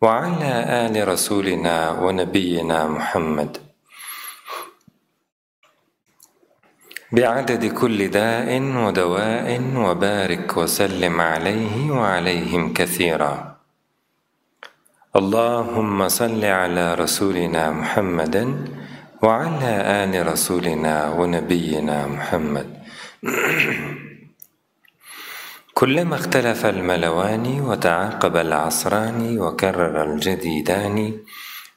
وعلى آل رسولنا ونبينا محمد. بعدد كل داء ودواء وبارك وسلم عليه وعليهم كثيرا. اللهم صل على رسولنا محمد وعلى آل رسولنا ونبينا محمد. كلما اختلف الملوان وتعاقب العصران وكرر الجديدان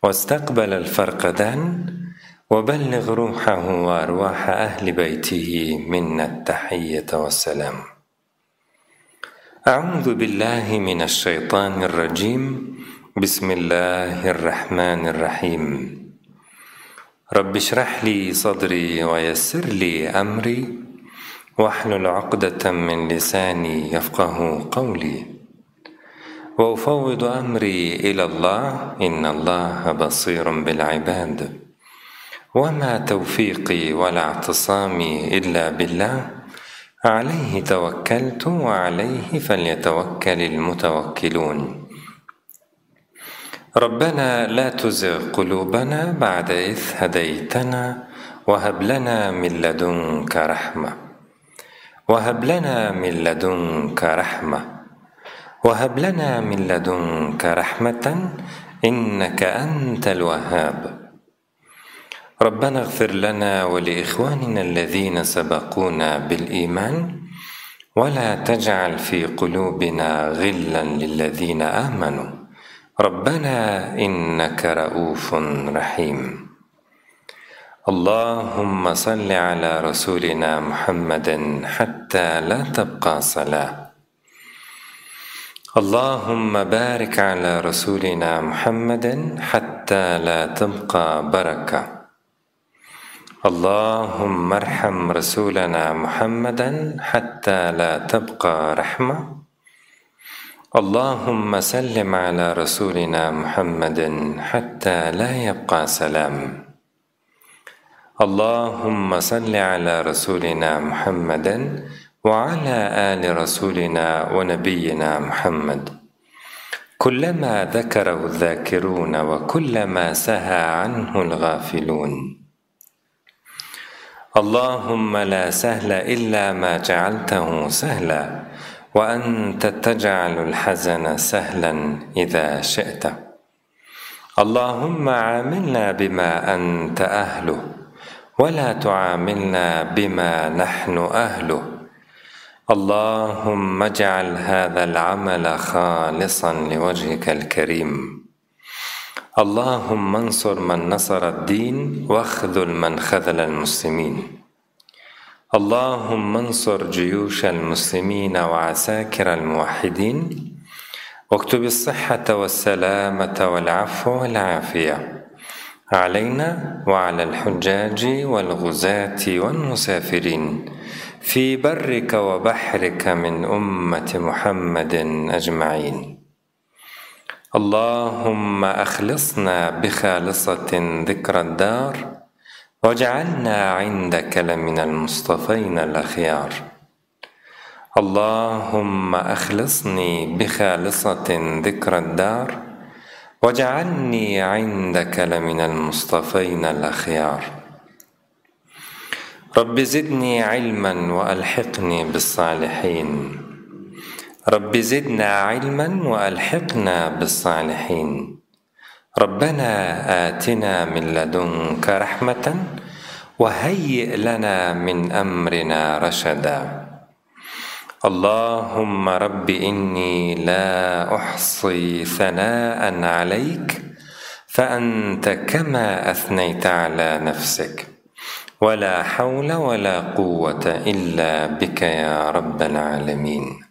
واستقبل الفرقدان وبلغ روحه وأرواح أهل بيته منا التحية والسلام. أعوذ بالله من الشيطان الرجيم. بسم الله الرحمن الرحيم. رب اشرح لي صدري ويسر لي أمري. وأحلل عقدة من لساني يفقه قولي. وأفوض أمري إلى الله إن الله بصير بالعباد. وما توفيقي ولا اعتصامي إلا بالله. عليه توكلت وعليه فليتوكل المتوكلون. ربنا لا تزغ قلوبنا بعد إذ هديتنا وهب لنا من لدنك رحمة. وهب لنا من لدنك رحمة. وهب لنا من لدنك رحمة إنك أنت الوهاب. ربنا اغفر لنا ولإخواننا الذين سبقونا بالإيمان ولا تجعل في قلوبنا غلا للذين آمنوا. ربنا إنك رؤوف رحيم. اللهم صل على رسولنا محمد حتى لا تبقى صلاة. اللهم بارك على رسولنا محمد حتى لا تبقى بركة. اللهم ارحم رسولنا محمدا حتى لا تبقى رحمة. اللهم سلم على رسولنا محمد حتى لا يبقى سلام. اللهم صل على رسولنا محمد وعلى آل رسولنا ونبينا محمد. كلما ذكره الذاكرون وكلما سهى عنه الغافلون. اللهم لا سهل إلا ما جعلته سهلا وأنت تجعل الحزن سهلا إذا شئت. اللهم عاملنا بما أنت أهله ولا تعاملنا بما نحن أهله. اللهم اجعل هذا العمل خالصا لوجهك الكريم. اللهم انصر من نصر الدين واخذل من خذل المسلمين. اللهم انصر جيوش المسلمين وعساكر الموحدين. واكتب الصحة والسلامة والعفو والعافية. علينا وعلى الحجاج والغزاة والمسافرين. في برك وبحرك من أمة محمد أجمعين. اللهم أخلصنا بخالصة ذكر الدار واجعلنا عندك لمن المصطفين الأخيار. اللهم أخلصني بخالصة ذكر الدار واجعلني عندك لمن المصطفين الأخيار. رب زدني علما وألحقني بالصالحين. رب زدنا علما وألحقنا بالصالحين. ربنا آتنا من لدنك رحمة وهيئ لنا من أمرنا رشدا. اللهم رب إني لا أحصي ثناء عليك فأنت كما أثنيت على نفسك. ولا حول ولا قوة إلا بك يا رب العالمين.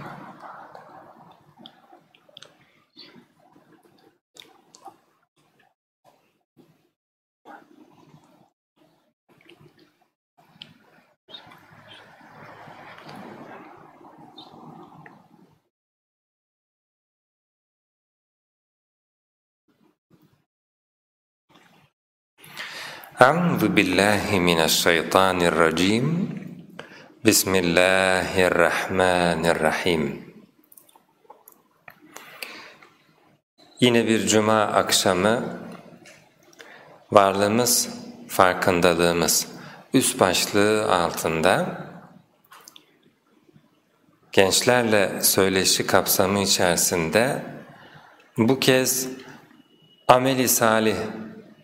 Euzu billahi mineşşeytanirracim. Bismillahirrahmanirrahim. Yine bir cuma akşamı varlığımız, farkındalığımız üst başlığı altında gençlerle söyleşi kapsamı içerisinde bu kez ameli salih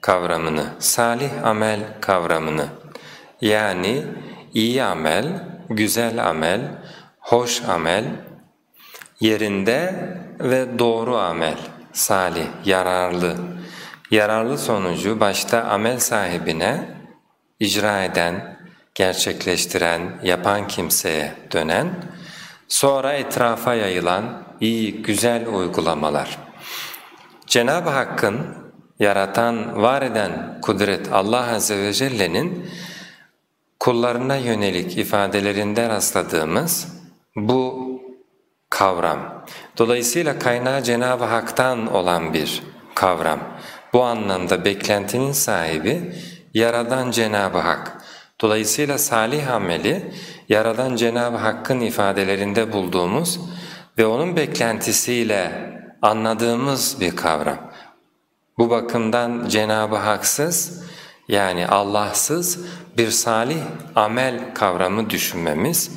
kavramını, salih amel kavramını yani iyi amel, güzel amel, hoş amel, yerinde ve doğru amel, salih, yararlı, yararlı sonucu başta amel sahibine, icra eden, gerçekleştiren, yapan kimseye dönen, sonra etrafa yayılan iyi, güzel uygulamalar. Cenab-ı Hakk'ın yaratan, var eden kudret Allah Azze ve Celle'nin kullarına yönelik ifadelerinde rastladığımız bu kavram. Dolayısıyla kaynağı Cenab-ı Hak'tan olan bir kavram. Bu anlamda beklentinin sahibi Yaradan Cenab-ı Hak. Dolayısıyla salih ameli Yaradan Cenab-ı Hakk'ın ifadelerinde bulduğumuz ve onun beklentisiyle anladığımız bir kavram. Bu bakımdan Cenab-ı Haksız yani Allahsız bir salih amel kavramı düşünmemiz,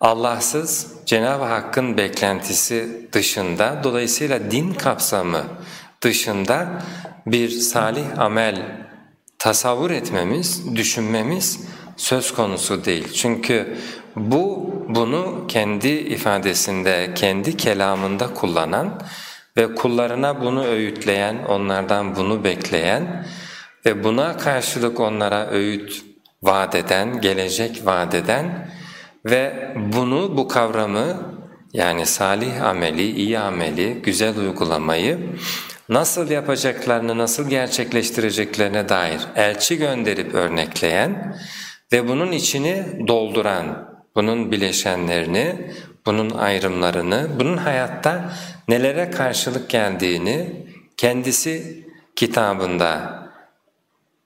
Allahsız Cenab-ı Hakk'ın beklentisi dışında dolayısıyla din kapsamı dışında bir salih amel tasavvur etmemiz, düşünmemiz söz konusu değil. Çünkü bu bunu kendi ifadesinde, kendi kelamında kullanan ve kullarına bunu öğütleyen, onlardan bunu bekleyen ve buna karşılık onlara öğüt vadeden, gelecek vadeden ve bunu, bu kavramı yani salih ameli, iyi ameli, güzel uygulamayı nasıl yapacaklarını, nasıl gerçekleştireceklerine dair elçi gönderip örnekleyen ve bunun içini dolduran, bunun bileşenlerini, bunun ayrımlarını, bunun hayatta nelere karşılık geldiğini kendisi kitabında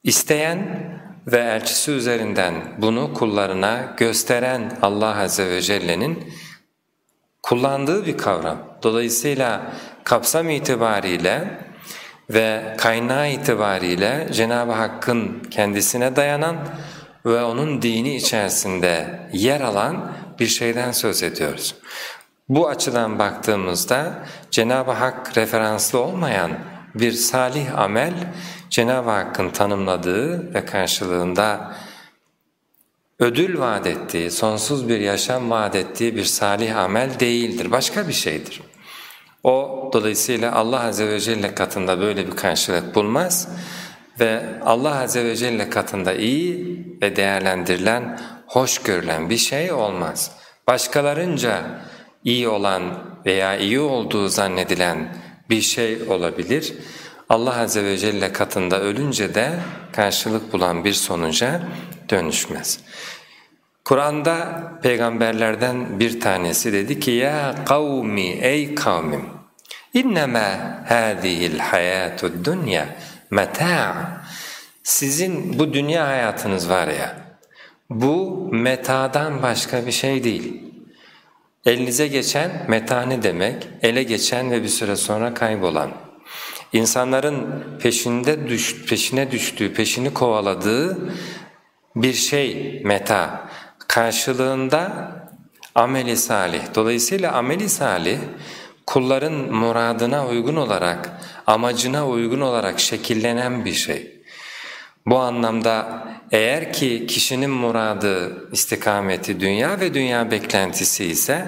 isteyen ve elçisi üzerinden bunu kullarına gösteren Allah Azze ve Celle'nin kullandığı bir kavram. Dolayısıyla kapsam itibariyle ve kaynağı itibariyle Cenab-ı Hakk'ın kendisine dayanan ve onun dini içerisinde yer alan bir şeyden söz ediyoruz. Bu açıdan baktığımızda Cenab-ı Hak referanslı olmayan bir salih amel Cenab-ı Hakk'ın tanımladığı ve karşılığında ödül vaat ettiği, sonsuz bir yaşam vaat ettiği bir salih amel değildir, başka bir şeydir. O dolayısıyla Allah Azze ve Celle katında böyle bir karşılık bulmaz ve Allah Azze ve Celle katında iyi ve değerlendirilen, hoş görülen bir şey olmaz. Başkalarınca iyi olan veya iyi olduğu zannedilen bir şey olabilir. Allah Azze ve Celle katında ölünce de karşılık bulan bir sonuca dönüşmez. Kur'an'da peygamberlerden bir tanesi dedi ki ya kavmi ey kavmim İnnemâ hâzihil hayâtud dunya metâ. Sizin bu dünya hayatınız var ya, bu metadan başka bir şey değil. Elinize geçen meta ne demek? Ele geçen ve bir süre sonra kaybolan. İnsanların peşinde düş, peşine düştüğü, peşini kovaladığı bir şey meta. Karşılığında ameli salih. Dolayısıyla ameli salih kulların muradına uygun olarak, amacına uygun olarak şekillenen bir şey. Bu anlamda eğer ki kişinin muradı, istikameti dünya ve dünya beklentisi ise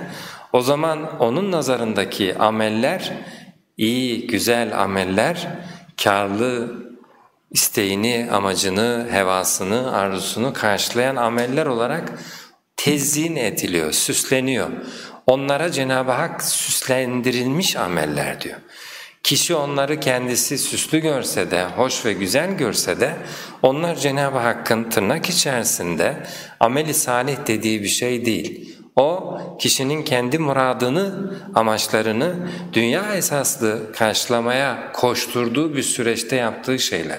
o zaman onun nazarındaki ameller iyi, güzel ameller karlı isteğini, amacını, hevasını, arzusunu karşılayan ameller olarak tezyin ediliyor, süsleniyor. Onlara Cenab-ı Hak süslendirilmiş ameller diyor. Kişi onları kendisi süslü görse de, hoş ve güzel görse de onlar Cenab-ı Hakk'ın tırnak içerisinde ameli salih dediği bir şey değil. O kişinin kendi muradını, amaçlarını dünya esaslı karşılamaya koşturduğu bir süreçte yaptığı şeyler.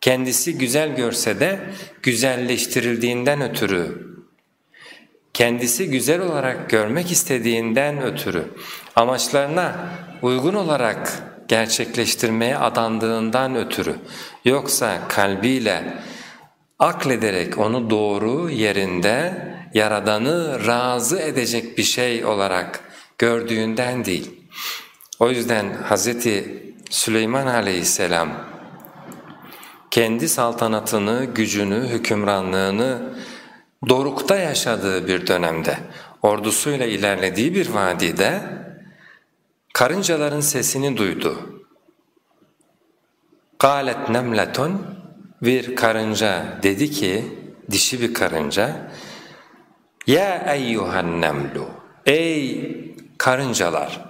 Kendisi güzel görse de güzelleştirildiğinden ötürü kendisi güzel olarak görmek istediğinden ötürü amaçlarına uygun olarak gerçekleştirmeye adandığından ötürü yoksa kalbiyle aklederek onu doğru yerinde Yaradan'ı razı edecek bir şey olarak gördüğünden değil. O yüzden Hz. Süleyman aleyhisselam kendi saltanatını, gücünü, hükümranlığını dorukta yaşadığı bir dönemde, ordusuyla ilerlediği bir vadide karıncaların sesini duydu. قَالَتْ نَمْلَةٌ Bir karınca dedi ki, dişi bir karınca, Ya eyyuhan nemlu, ey karıncalar,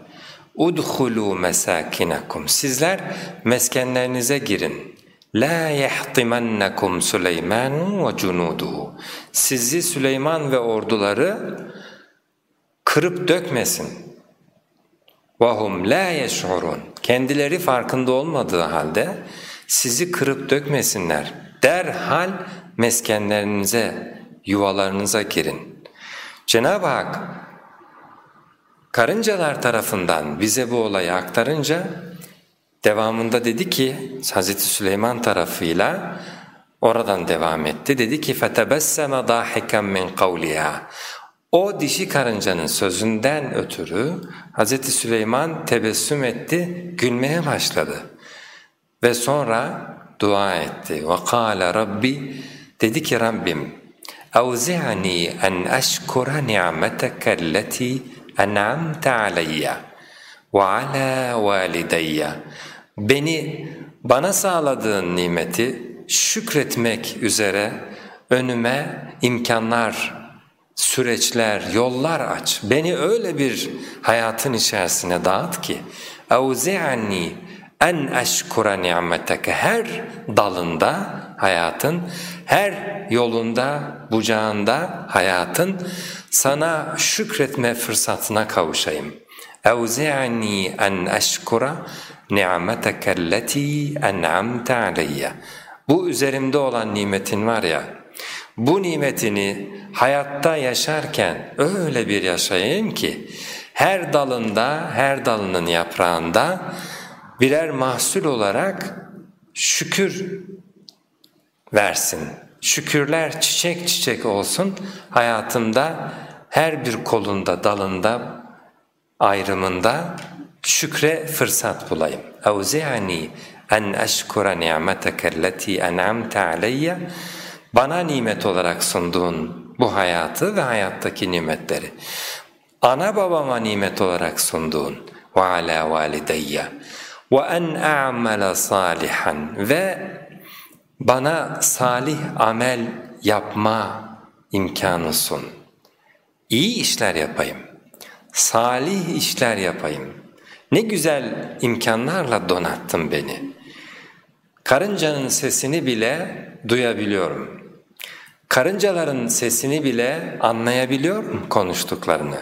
udhulu mesakinakum, sizler meskenlerinize girin. La yahtimannakum Süleyman ve cunuduhu. Sizi Süleyman ve orduları kırıp dökmesin. Vahum la yeş'urun. Kendileri farkında olmadığı halde sizi kırıp dökmesinler. Derhal meskenlerinize, yuvalarınıza girin. Cenab-ı Hak karıncalar tarafından bize bu olayı aktarınca Devamında dedi ki Hz. Süleyman tarafıyla oradan devam etti. Dedi ki فَتَبَسَّمَ ضَاحِكًا مِنْ قَوْلِهَا O dişi karıncanın sözünden ötürü Hz. Süleyman tebessüm etti, gülmeye başladı. Ve sonra dua etti. وَقَالَ Rabbi Dedi ki Rabbim اَوْزِعَنِي اَنْ أَشْكُرَ نِعْمَتَكَ الَّتِي أَنْعَمْتَ عَلَيَّ وَعَلَى وَالِدَيَّ Beni bana sağladığın nimeti şükretmek üzere önüme imkanlar, süreçler, yollar aç. Beni öyle bir hayatın içerisine dağıt ki اَوْزِعَنِّي en eşkura ni'meteke her dalında hayatın, her yolunda, bucağında hayatın sana şükretme fırsatına kavuşayım. اَوْزِعَنِّي en eşkura نِعْمَتَكَ الَّتِي اَنْعَمْتَ عَلَيَّ Bu üzerimde olan nimetin var ya, bu nimetini hayatta yaşarken öyle bir yaşayayım ki her dalında, her dalının yaprağında birer mahsul olarak şükür versin. Şükürler çiçek çiçek olsun hayatımda her bir kolunda, dalında, ayrımında şükre fırsat bulayım. اَوْزِعَنِي en eşkura ni'meteke elleti en'amte aleyye bana nimet olarak sunduğun bu hayatı ve hayattaki nimetleri ana babama nimet olarak sunduğun ve ala valideyye ve en a'mele salihan ve bana salih amel yapma imkanı sun. İyi işler yapayım, salih işler yapayım. Ne güzel imkanlarla donattın beni. Karıncanın sesini bile duyabiliyorum. Karıncaların sesini bile anlayabiliyorum konuştuklarını.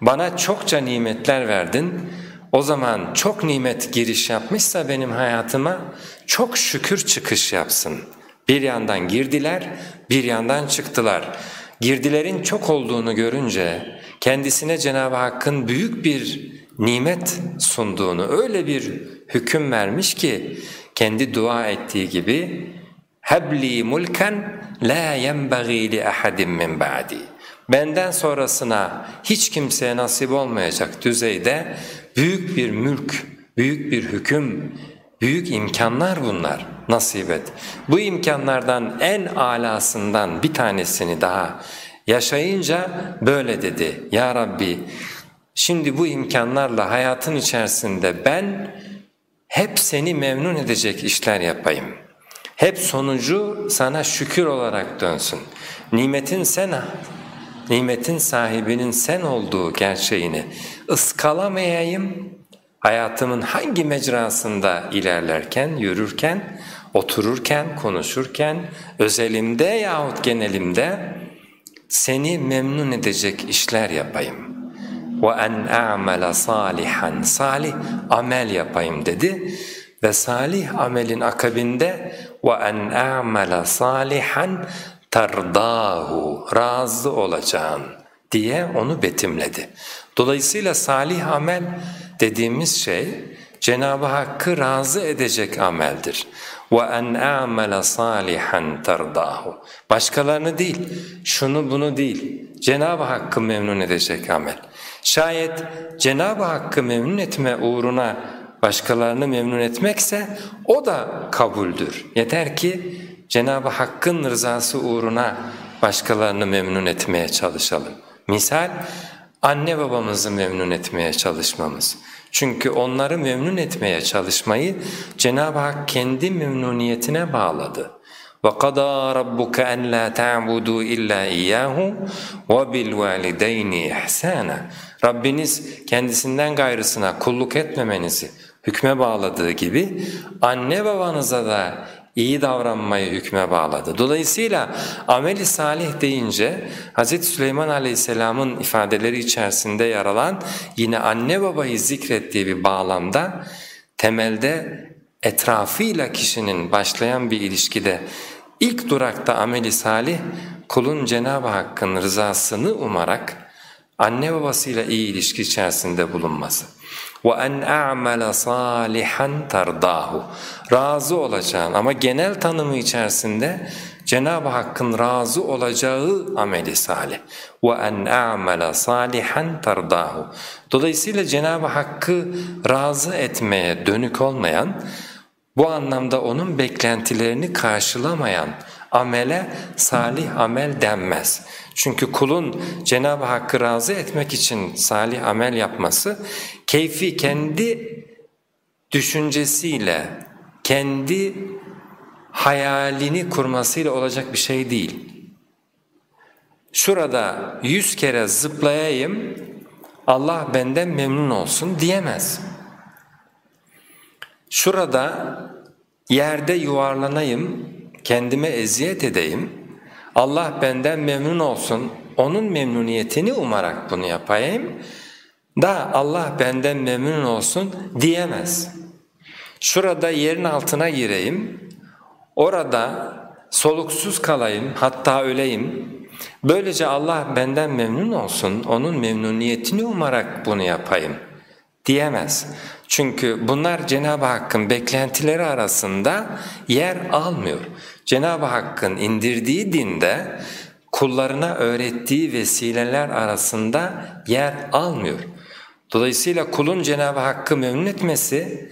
Bana çokça nimetler verdin, o zaman çok nimet giriş yapmışsa benim hayatıma çok şükür çıkış yapsın. Bir yandan girdiler, bir yandan çıktılar. Girdilerin çok olduğunu görünce kendisine Cenab-ı Hakk'ın büyük bir nimet sunduğunu öyle bir hüküm vermiş ki kendi dua ettiği gibi hebli mulken la yenbagî li ahadin min ba'di benden sonrasına hiç kimseye nasip olmayacak düzeyde büyük bir mülk, büyük bir hüküm, büyük imkanlar bunlar nasip et. Bu imkanlardan en alasından bir tanesini daha yaşayınca böyle dedi. Ya Rabbi şimdi bu imkanlarla hayatın içerisinde ben hep seni memnun edecek işler yapayım. Hep sonucu sana şükür olarak dönsün. Nimetin sen nimetin sahibinin sen olduğu gerçeğini ıskalamayayım, hayatımın hangi mecrasında ilerlerken, yürürken, otururken, konuşurken, özelimde yahut genelimde seni memnun edecek işler yapayım. Ve en a'mela salihan salih amel yapayım dedi ve salih amelin akabinde ve en a'mela salihan tardahu razı olacağın diye onu betimledi. Dolayısıyla salih amel dediğimiz şey Cenab-ı Hakk'ı razı edecek ameldir ve en amele salihan terdahu. Başkalarını değil, şunu bunu değil. Cenab-ı Hakk'ı memnun edecek amel. Şayet Cenab-ı Hakk'ı memnun etme uğruna başkalarını memnun etmekse o da kabuldür. Yeter ki Cenab-ı Hakk'ın rızası uğruna başkalarını memnun etmeye çalışalım. Misal anne babamızı memnun etmeye çalışmamız. Çünkü onları memnun etmeye çalışmayı Cenab-ı Hak kendi memnuniyetine bağladı. وَقَضَى رَبُّكَ أَنْ لَا تَعْبُدُوا إِلَّا إِيَّاهُ وَبِالْوَالِدَيْنِ إِحْسَانًا Rabbiniz kendisinden gayrısına kulluk etmemenizi hükme bağladığı gibi anne babanıza da iyi davranmayı hükme bağladı. Dolayısıyla ameli salih deyince Hz. Süleyman Aleyhisselam'ın ifadeleri içerisinde yer alan yine anne babayı zikrettiği bir bağlamda temelde etrafıyla kişinin başlayan bir ilişkide ilk durakta ameli salih kulun Cenab-ı Hakk'ın rızasını umarak anne babasıyla iyi ilişki içerisinde bulunması. Ve en a'mele salihan tardahu. Razı olacağın ama genel tanımı içerisinde Cenab-ı Hakk'ın razı olacağı ameli salih. Ve en a'mele salihan tardahu. Dolayısıyla Cenab-ı Hakk'ı razı etmeye dönük olmayan, bu anlamda onun beklentilerini karşılamayan amele salih amel denmez. Çünkü kulun Cenab-ı Hakk'ı razı etmek için salih amel yapması keyfi kendi düşüncesiyle, kendi hayalini kurmasıyla olacak bir şey değil. Şurada yüz kere zıplayayım, Allah benden memnun olsun diyemez. Şurada yerde yuvarlanayım, kendime eziyet edeyim, Allah benden memnun olsun, onun memnuniyetini umarak bunu yapayım da Allah benden memnun olsun diyemez. Şurada yerin altına gireyim, orada soluksuz kalayım hatta öleyim, böylece Allah benden memnun olsun, onun memnuniyetini umarak bunu yapayım diyemez. Çünkü bunlar Cenab-ı Hakk'ın beklentileri arasında yer almıyor. Cenab-ı Hakk'ın indirdiği dinde kullarına öğrettiği vesileler arasında yer almıyor. Dolayısıyla kulun Cenab-ı Hakk'ı memnun etmesi,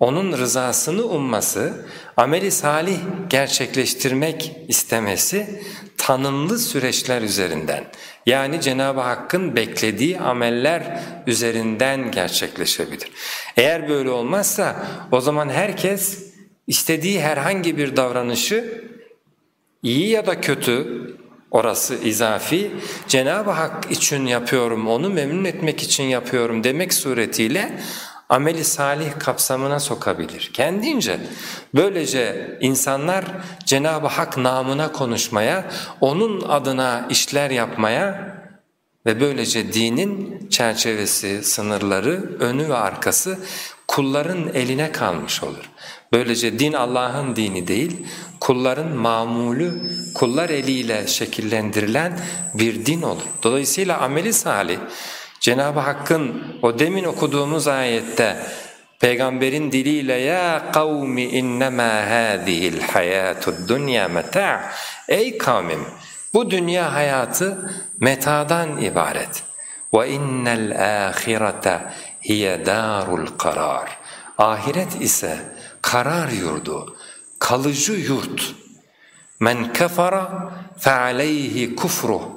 onun rızasını umması, ameli salih gerçekleştirmek istemesi tanımlı süreçler üzerinden yani Cenab-ı Hakk'ın beklediği ameller üzerinden gerçekleşebilir. Eğer böyle olmazsa o zaman herkes istediği herhangi bir davranışı iyi ya da kötü orası izafi Cenab-ı Hak için yapıyorum onu memnun etmek için yapıyorum demek suretiyle ameli salih kapsamına sokabilir kendince. Böylece insanlar Cenab-ı Hak namına konuşmaya, onun adına işler yapmaya ve böylece dinin çerçevesi, sınırları, önü ve arkası kulların eline kalmış olur. Böylece din Allah'ın dini değil, kulların mamulü, kullar eliyle şekillendirilen bir din olur. Dolayısıyla ameli salih, Cenab-ı Hakk'ın o demin okuduğumuz ayette peygamberin diliyle ya kavmi innema hadihi'l hayatud dunya meta' ey kavmim bu dünya hayatı metadan ibaret. Ve innel ahirete hiye darul karar. Ahiret ise karar yurdu, kalıcı yurt. Men kefara fe aleyhi kufruh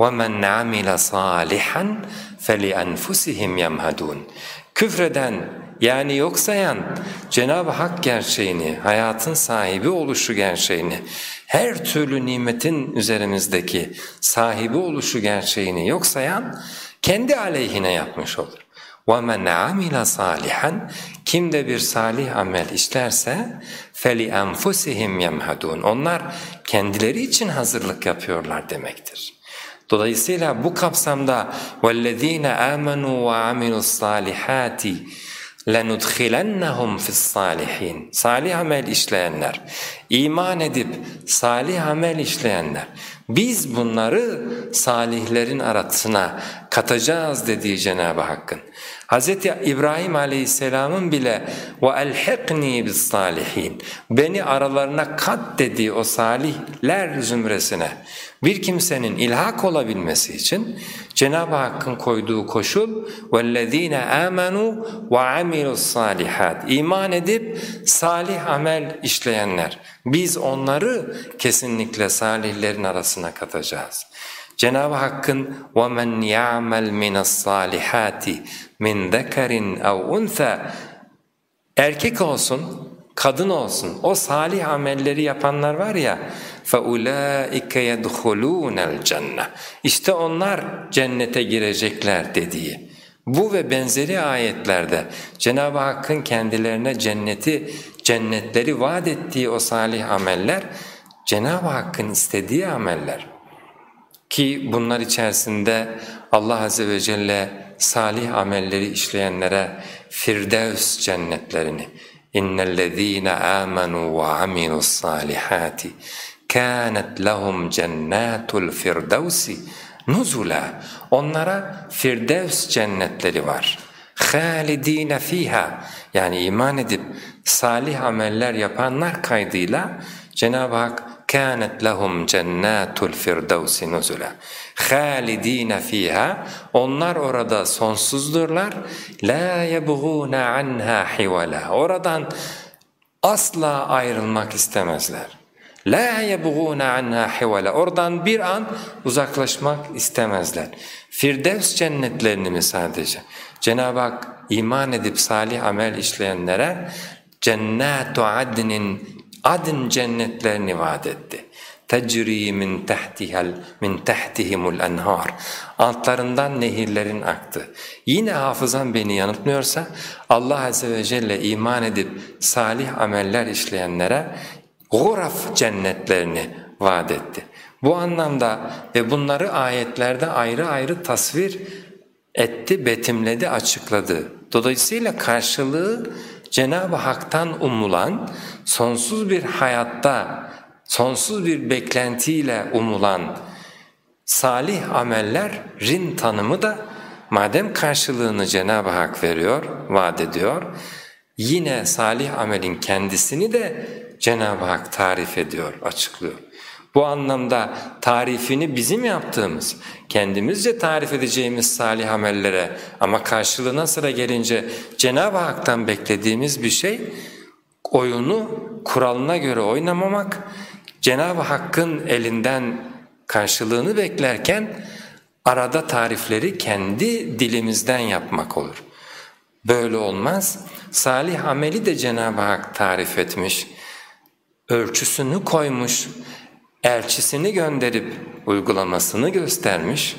ve men amile salihan fe li enfusihim yemhadun. Küfreden yani yok sayan Cenab-ı Hak gerçeğini, hayatın sahibi oluşu gerçeğini, her türlü nimetin üzerimizdeki sahibi oluşu gerçeğini yok sayan kendi aleyhine yapmış olur. وَمَنْ عَمِلَ صَالِحًا Kim de bir salih amel işlerse فَلِأَنْفُسِهِمْ يَمْهَدُونَ Onlar kendileri için hazırlık yapıyorlar demektir. Dolayısıyla bu kapsamda وَالَّذ۪ينَ آمَنُوا وَعَمِلُوا الصَّالِحَاتِ لَنُدْخِلَنَّهُمْ فِي الصَّالِحِينَ Salih amel işleyenler, iman edip salih amel işleyenler, biz bunları salihlerin arasına katacağız dediği Cenab-ı Hakk'ın. Hz. İbrahim aleyhisselamın bile وَاَلْحِقْنِي بِالصَّالِحِينَ Beni aralarına kat dediği o salihler zümresine bir kimsenin ilhak olabilmesi için Cenab-ı Hakk'ın koyduğu koşul وَالَّذ۪ينَ آمَنُوا وَعَمِلُوا الصَّالِحَاتِ İman edip salih amel işleyenler. Biz onları kesinlikle salihlerin arasına katacağız. Cenab-ı Hakk'ın وَمَنْ يَعْمَلْ مِنَ الصَّالِحَاتِ مِنْ ذَكَرٍ اَوْ اُنْثَى Erkek olsun, kadın olsun, o salih amelleri yapanlar var ya فَاُولَٰئِكَ يَدْخُلُونَ الْجَنَّةِ İşte onlar cennete girecekler dediği. Bu ve benzeri ayetlerde Cenab-ı Hakk'ın kendilerine cenneti, cennetleri vaat ettiği o salih ameller, Cenab-ı Hakk'ın istediği ameller. Ki bunlar içerisinde Allah Azze ve Celle salih amelleri işleyenlere Firdevs cennetlerini اِنَّ الَّذ۪ينَ آمَنُوا وَعَمِلُوا الصَّالِحَاتِ كَانَتْ لَهُمْ جَنَّاتُ الْفِرْدَوْسِ nuzula. Onlara Firdevs cennetleri var. خَالِد۪ينَ fiha Yani iman edip salih ameller yapanlar kaydıyla Cenab-ı Hak كانت لهم جنات الفردوس نزلا خالدين فيها onlar orada sonsuzdurlar la yebğuna anha hivala oradan asla ayrılmak istemezler la yebğuna anha hivala oradan bir an uzaklaşmak istemezler Firdevs cennetlerini mi sadece Cenab-ı Hak iman edip salih amel işleyenlere cennatu adnin adın cennetlerini vaat etti. Tecri min tahtihal min tahtihimul enhar. Altlarından nehirlerin aktı. Yine hafızam beni yanıltmıyorsa Allah azze ve celle iman edip salih ameller işleyenlere guraf cennetlerini vaat etti. Bu anlamda ve bunları ayetlerde ayrı ayrı tasvir etti, betimledi, açıkladı. Dolayısıyla karşılığı Cenab-ı Hak'tan umulan, sonsuz bir hayatta, sonsuz bir beklentiyle umulan salih amellerin tanımı da madem karşılığını Cenab-ı Hak veriyor, vaat ediyor, yine salih amelin kendisini de Cenab-ı Hak tarif ediyor, açıklıyor. Bu anlamda tarifini bizim yaptığımız, kendimizce tarif edeceğimiz salih amellere ama karşılığına sıra gelince Cenab-ı Hak'tan beklediğimiz bir şey, oyunu kuralına göre oynamamak, Cenab-ı Hakk'ın elinden karşılığını beklerken arada tarifleri kendi dilimizden yapmak olur. Böyle olmaz. Salih ameli de Cenab-ı Hak tarif etmiş, ölçüsünü koymuş, elçisini gönderip uygulamasını göstermiş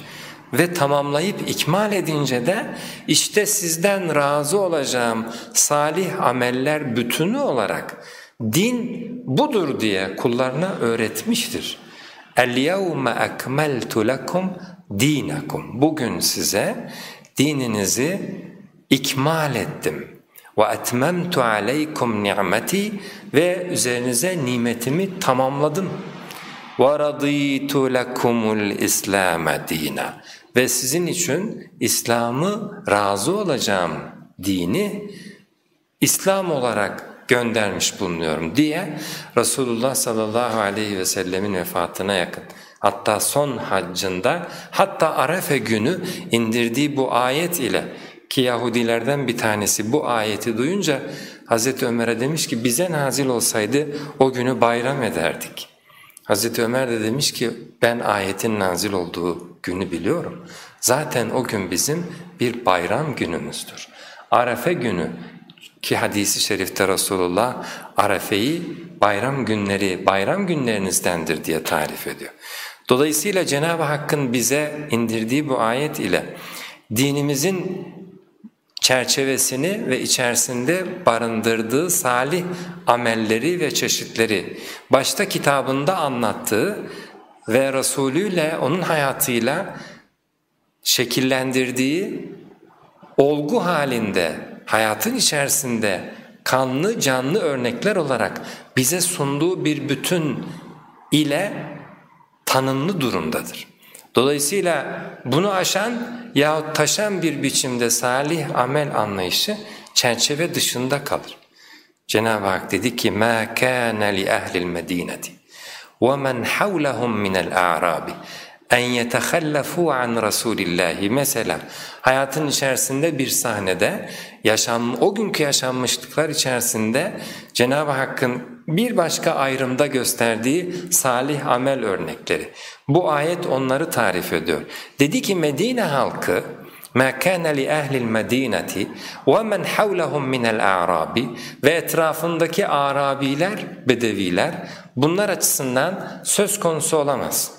ve tamamlayıp ikmal edince de işte sizden razı olacağım salih ameller bütünü olarak din budur diye kullarına öğretmiştir. اَلْيَوْمَ اَكْمَلْتُ لَكُمْ dinakum. Bugün size dininizi ikmal ettim. Ve etmemtu aleykum ni'meti ve üzerinize nimetimi tamamladım. Raditu lekumul İslam dina. Ve sizin için İslam'ı razı olacağım dini İslam olarak göndermiş bulunuyorum diye Resulullah sallallahu aleyhi ve sellemin vefatına yakın hatta son haccında hatta Arefe günü indirdiği bu ayet ile ki Yahudilerden bir tanesi bu ayeti duyunca Hazreti Ömer'e demiş ki bize nazil olsaydı o günü bayram ederdik. Hazreti Ömer de demiş ki ben ayetin nazil olduğu günü biliyorum. Zaten o gün bizim bir bayram günümüzdür. Arefe günü ki hadisi şerifte Resulullah Arefe'yi bayram günleri, bayram günlerinizdendir diye tarif ediyor. Dolayısıyla Cenab-ı Hakk'ın bize indirdiği bu ayet ile dinimizin çerçevesini ve içerisinde barındırdığı salih amelleri ve çeşitleri başta kitabında anlattığı ve Resulü ile onun hayatıyla şekillendirdiği olgu halinde hayatın içerisinde kanlı canlı örnekler olarak bize sunduğu bir bütün ile tanımlı durumdadır. Dolayısıyla bunu aşan yahut taşan bir biçimde salih amel anlayışı çerçeve dışında kalır. Cenab-ı Hak dedi ki مَا كَانَ لِأَهْلِ الْمَد۪ينَةِ وَمَنْ حَوْلَهُمْ مِنَ الْاَعْرَابِ en yetehallafu an Rasulillahi mesela hayatın içerisinde bir sahnede yaşam o günkü yaşanmışlıklar içerisinde Cenab-ı Hakk'ın bir başka ayrımda gösterdiği salih amel örnekleri. Bu ayet onları tarif ediyor. Dedi ki Medine halkı مَا كَانَ لِأَهْلِ الْمَد۪ينَةِ وَمَنْ حَوْلَهُمْ مِنَ الْاَعْرَابِ Ve etrafındaki Arabiler, Bedeviler bunlar açısından söz konusu olamaz.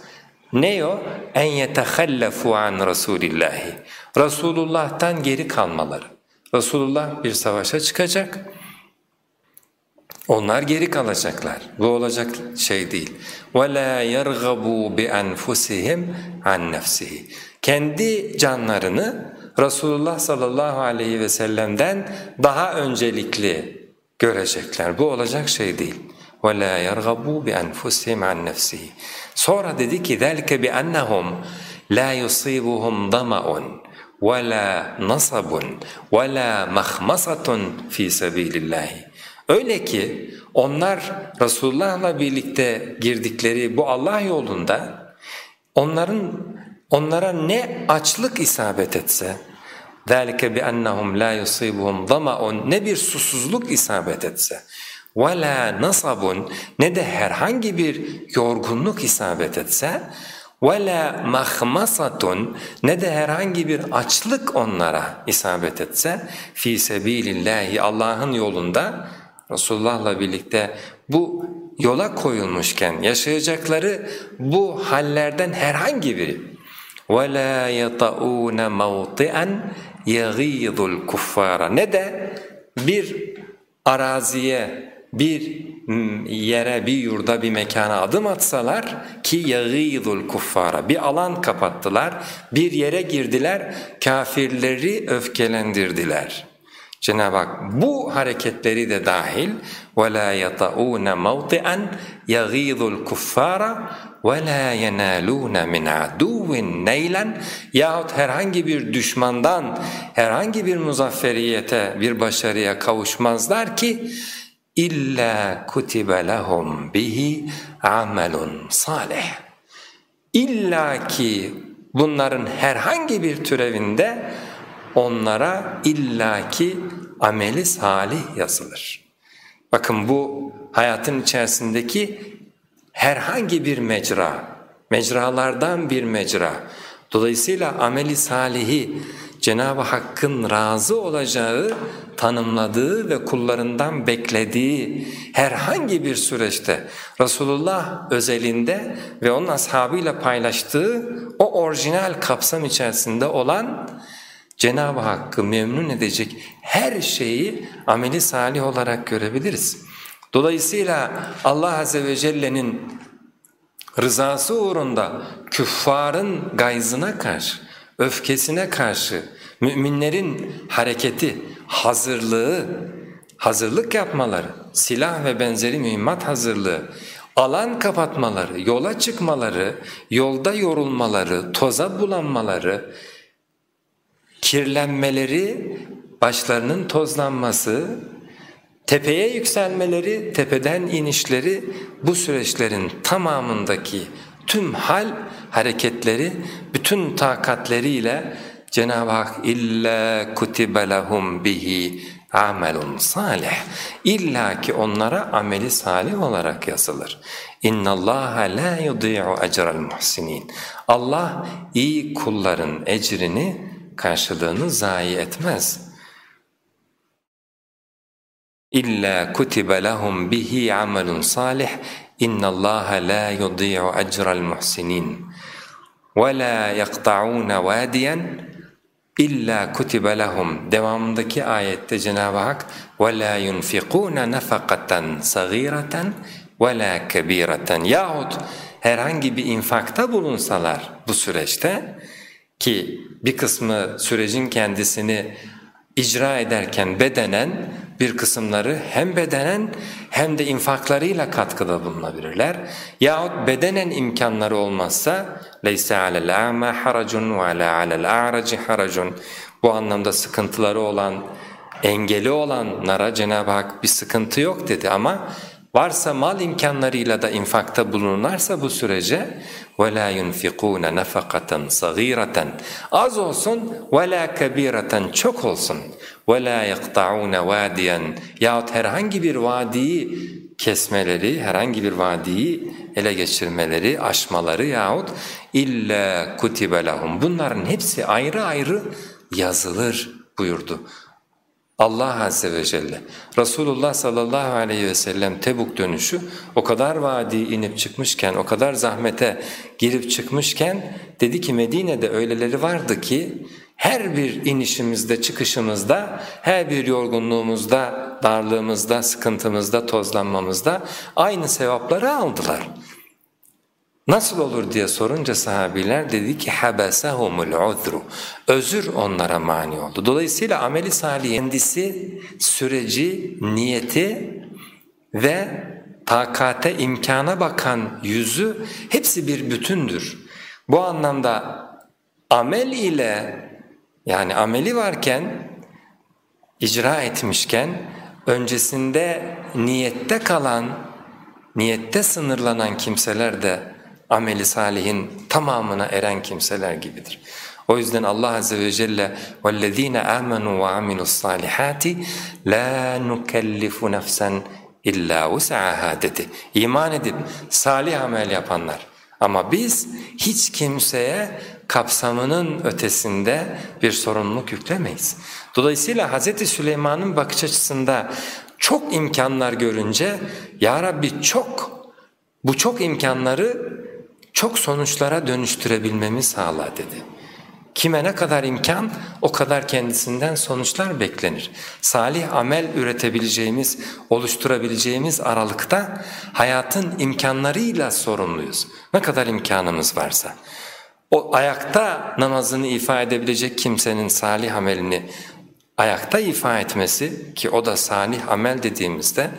Ne o? En yetehallafu an Rasulillahi. Resulullah'tan geri kalmaları. Resulullah bir savaşa çıkacak. Onlar geri kalacaklar. Bu olacak şey değil. وَلَا يَرْغَبُوا بِأَنْفُسِهِمْ عَنْ نَفْسِهِ Kendi canlarını Resulullah sallallahu aleyhi ve sellem'den daha öncelikli görecekler. Bu olacak şey değil. وَلَا يَرْغَبُوا بِأَنْفُسِهِمْ عَنْ نَفْسِهِ Sonra dedi ki ذَلْكَ بِأَنَّهُمْ لَا يُصِيبُهُمْ ضَمَأٌ وَلَا نَصَبٌ وَلَا مَخْمَصَةٌ فِي سَب۪يلِ اللّٰهِ Öyle ki onlar Resulullah'la birlikte girdikleri bu Allah yolunda onların onlara ne açlık isabet etse ذَلِكَ بِأَنَّهُمْ لَا يُصِيبُهُمْ ضَمَأٌ ne bir susuzluk isabet etse وَلَا nasabun ne de herhangi bir yorgunluk isabet etse وَلَا مَخْمَسَةٌ ne de herhangi bir açlık onlara isabet etse fi sebilillahi Allah'ın yolunda Resulullah'la birlikte bu yola koyulmuşken yaşayacakları bu hallerden herhangi biri وَلَا يَطَعُونَ مَوْطِئًا يَغِيظُ الْكُفَّارَ ne de bir araziye bir yere, bir yurda, bir mekana adım atsalar ki yagîzul kuffara bir alan kapattılar, bir yere girdiler, kafirleri öfkelendirdiler. Cenab-ı Hak bu hareketleri de dahil وَلَا يَطَعُونَ مَوْطِئًا يَغِيظُ الْكُفَّارَ وَلَا يَنَالُونَ مِنْ عَدُوٍ نَيْلًا Yahut herhangi bir düşmandan herhangi bir muzafferiyete, bir başarıya kavuşmazlar ki İlla kutibe lehum bihi amelun salih. İlla ki bunların herhangi bir türevinde onlara illaki ameli salih yazılır. Bakın bu hayatın içerisindeki herhangi bir mecra, mecralardan bir mecra. Dolayısıyla ameli salihi Cenab-ı Hakk'ın razı olacağı, tanımladığı ve kullarından beklediği herhangi bir süreçte Resulullah özelinde ve onun ashabıyla paylaştığı o orijinal kapsam içerisinde olan Cenab-ı Hakk'ı memnun edecek her şeyi ameli salih olarak görebiliriz. Dolayısıyla Allah Azze ve Celle'nin rızası uğrunda küffarın gayzına karşı, öfkesine karşı müminlerin hareketi, hazırlığı, hazırlık yapmaları, silah ve benzeri mühimmat hazırlığı, alan kapatmaları, yola çıkmaları, yolda yorulmaları, toza bulanmaları, kirlenmeleri, başlarının tozlanması, tepeye yükselmeleri, tepeden inişleri bu süreçlerin tamamındaki tüm hal hareketleri bütün takatleriyle Cenab-ı Hak illa kutibe lehum bihi amelun salih. İlla ki onlara ameli salih olarak yazılır. İnna Allah la yudi'u ecra'l muhsinin. Allah iyi kulların ecrini karşılığını zayi etmez. İlla kutibe lahum bihi amelun salih. İnnallaha la yudî'u ecra'l muhsinin. Ve la yaqta'un vadiyen. İlla kutibe lahum devamındaki ayette Cenab-ı Hak ve la yunfikûne nefakaten sagîraten ve la kebîraten yahut herhangi bir infakta bulunsalar bu süreçte ki bir kısmı sürecin kendisini icra ederken bedenen bir kısımları hem bedenen hem de infaklarıyla katkıda bulunabilirler. Yahut bedenen imkanları olmazsa لَيْسَ عَلَى الْاَعْمَى حَرَجٌ وَعَلَى عَلَى الْاَعْرَجِ حَرَجٌ Bu anlamda sıkıntıları olan, engeli olanlara Cenab-ı Hak bir sıkıntı yok dedi ama varsa mal imkanlarıyla da infakta bulunurlarsa bu sürece وَلَا يُنْفِقُونَ نَفَقَةً صَغِيرَةً Az olsun وَلَا كَبِيرَةً çok olsun وَلَا يَقْطَعُونَ وَادِيًا Yahut herhangi bir vadiyi kesmeleri, herhangi bir vadiyi ele geçirmeleri, aşmaları yahut illa kutibe lahum. Bunların hepsi ayrı ayrı yazılır buyurdu. Allah Azze ve Celle. Resulullah sallallahu aleyhi ve sellem Tebuk dönüşü o kadar vadi inip çıkmışken, o kadar zahmete girip çıkmışken dedi ki Medine'de öyleleri vardı ki her bir inişimizde, çıkışımızda, her bir yorgunluğumuzda, darlığımızda, sıkıntımızda, tozlanmamızda aynı sevapları aldılar. Nasıl olur diye sorunca sahabiler dedi ki habasahumul uzru. Özür onlara mani oldu. Dolayısıyla ameli salih kendisi süreci, niyeti ve takate, imkana bakan yüzü hepsi bir bütündür. Bu anlamda amel ile yani ameli varken, icra etmişken öncesinde niyette kalan, niyette sınırlanan kimseler de ameli salihin tamamına eren kimseler gibidir. O yüzden Allah Azze ve Celle وَالَّذ۪ينَ آمَنُوا وَعَمِلُوا الصَّالِحَاتِ لَا نُكَلِّفُ نَفْسًا illa وُسَعَهَا dedi. İman edip salih amel yapanlar. Ama biz hiç kimseye kapsamının ötesinde bir sorumluluk yüklemeyiz. Dolayısıyla Hz. Süleyman'ın bakış açısında çok imkanlar görünce Ya Rabbi çok bu çok imkanları çok sonuçlara dönüştürebilmemi sağla dedi. Kime ne kadar imkan o kadar kendisinden sonuçlar beklenir. Salih amel üretebileceğimiz, oluşturabileceğimiz aralıkta hayatın imkanlarıyla sorumluyuz. Ne kadar imkanımız varsa. O ayakta namazını ifa edebilecek kimsenin salih amelini ayakta ifa etmesi ki o da salih amel dediğimizde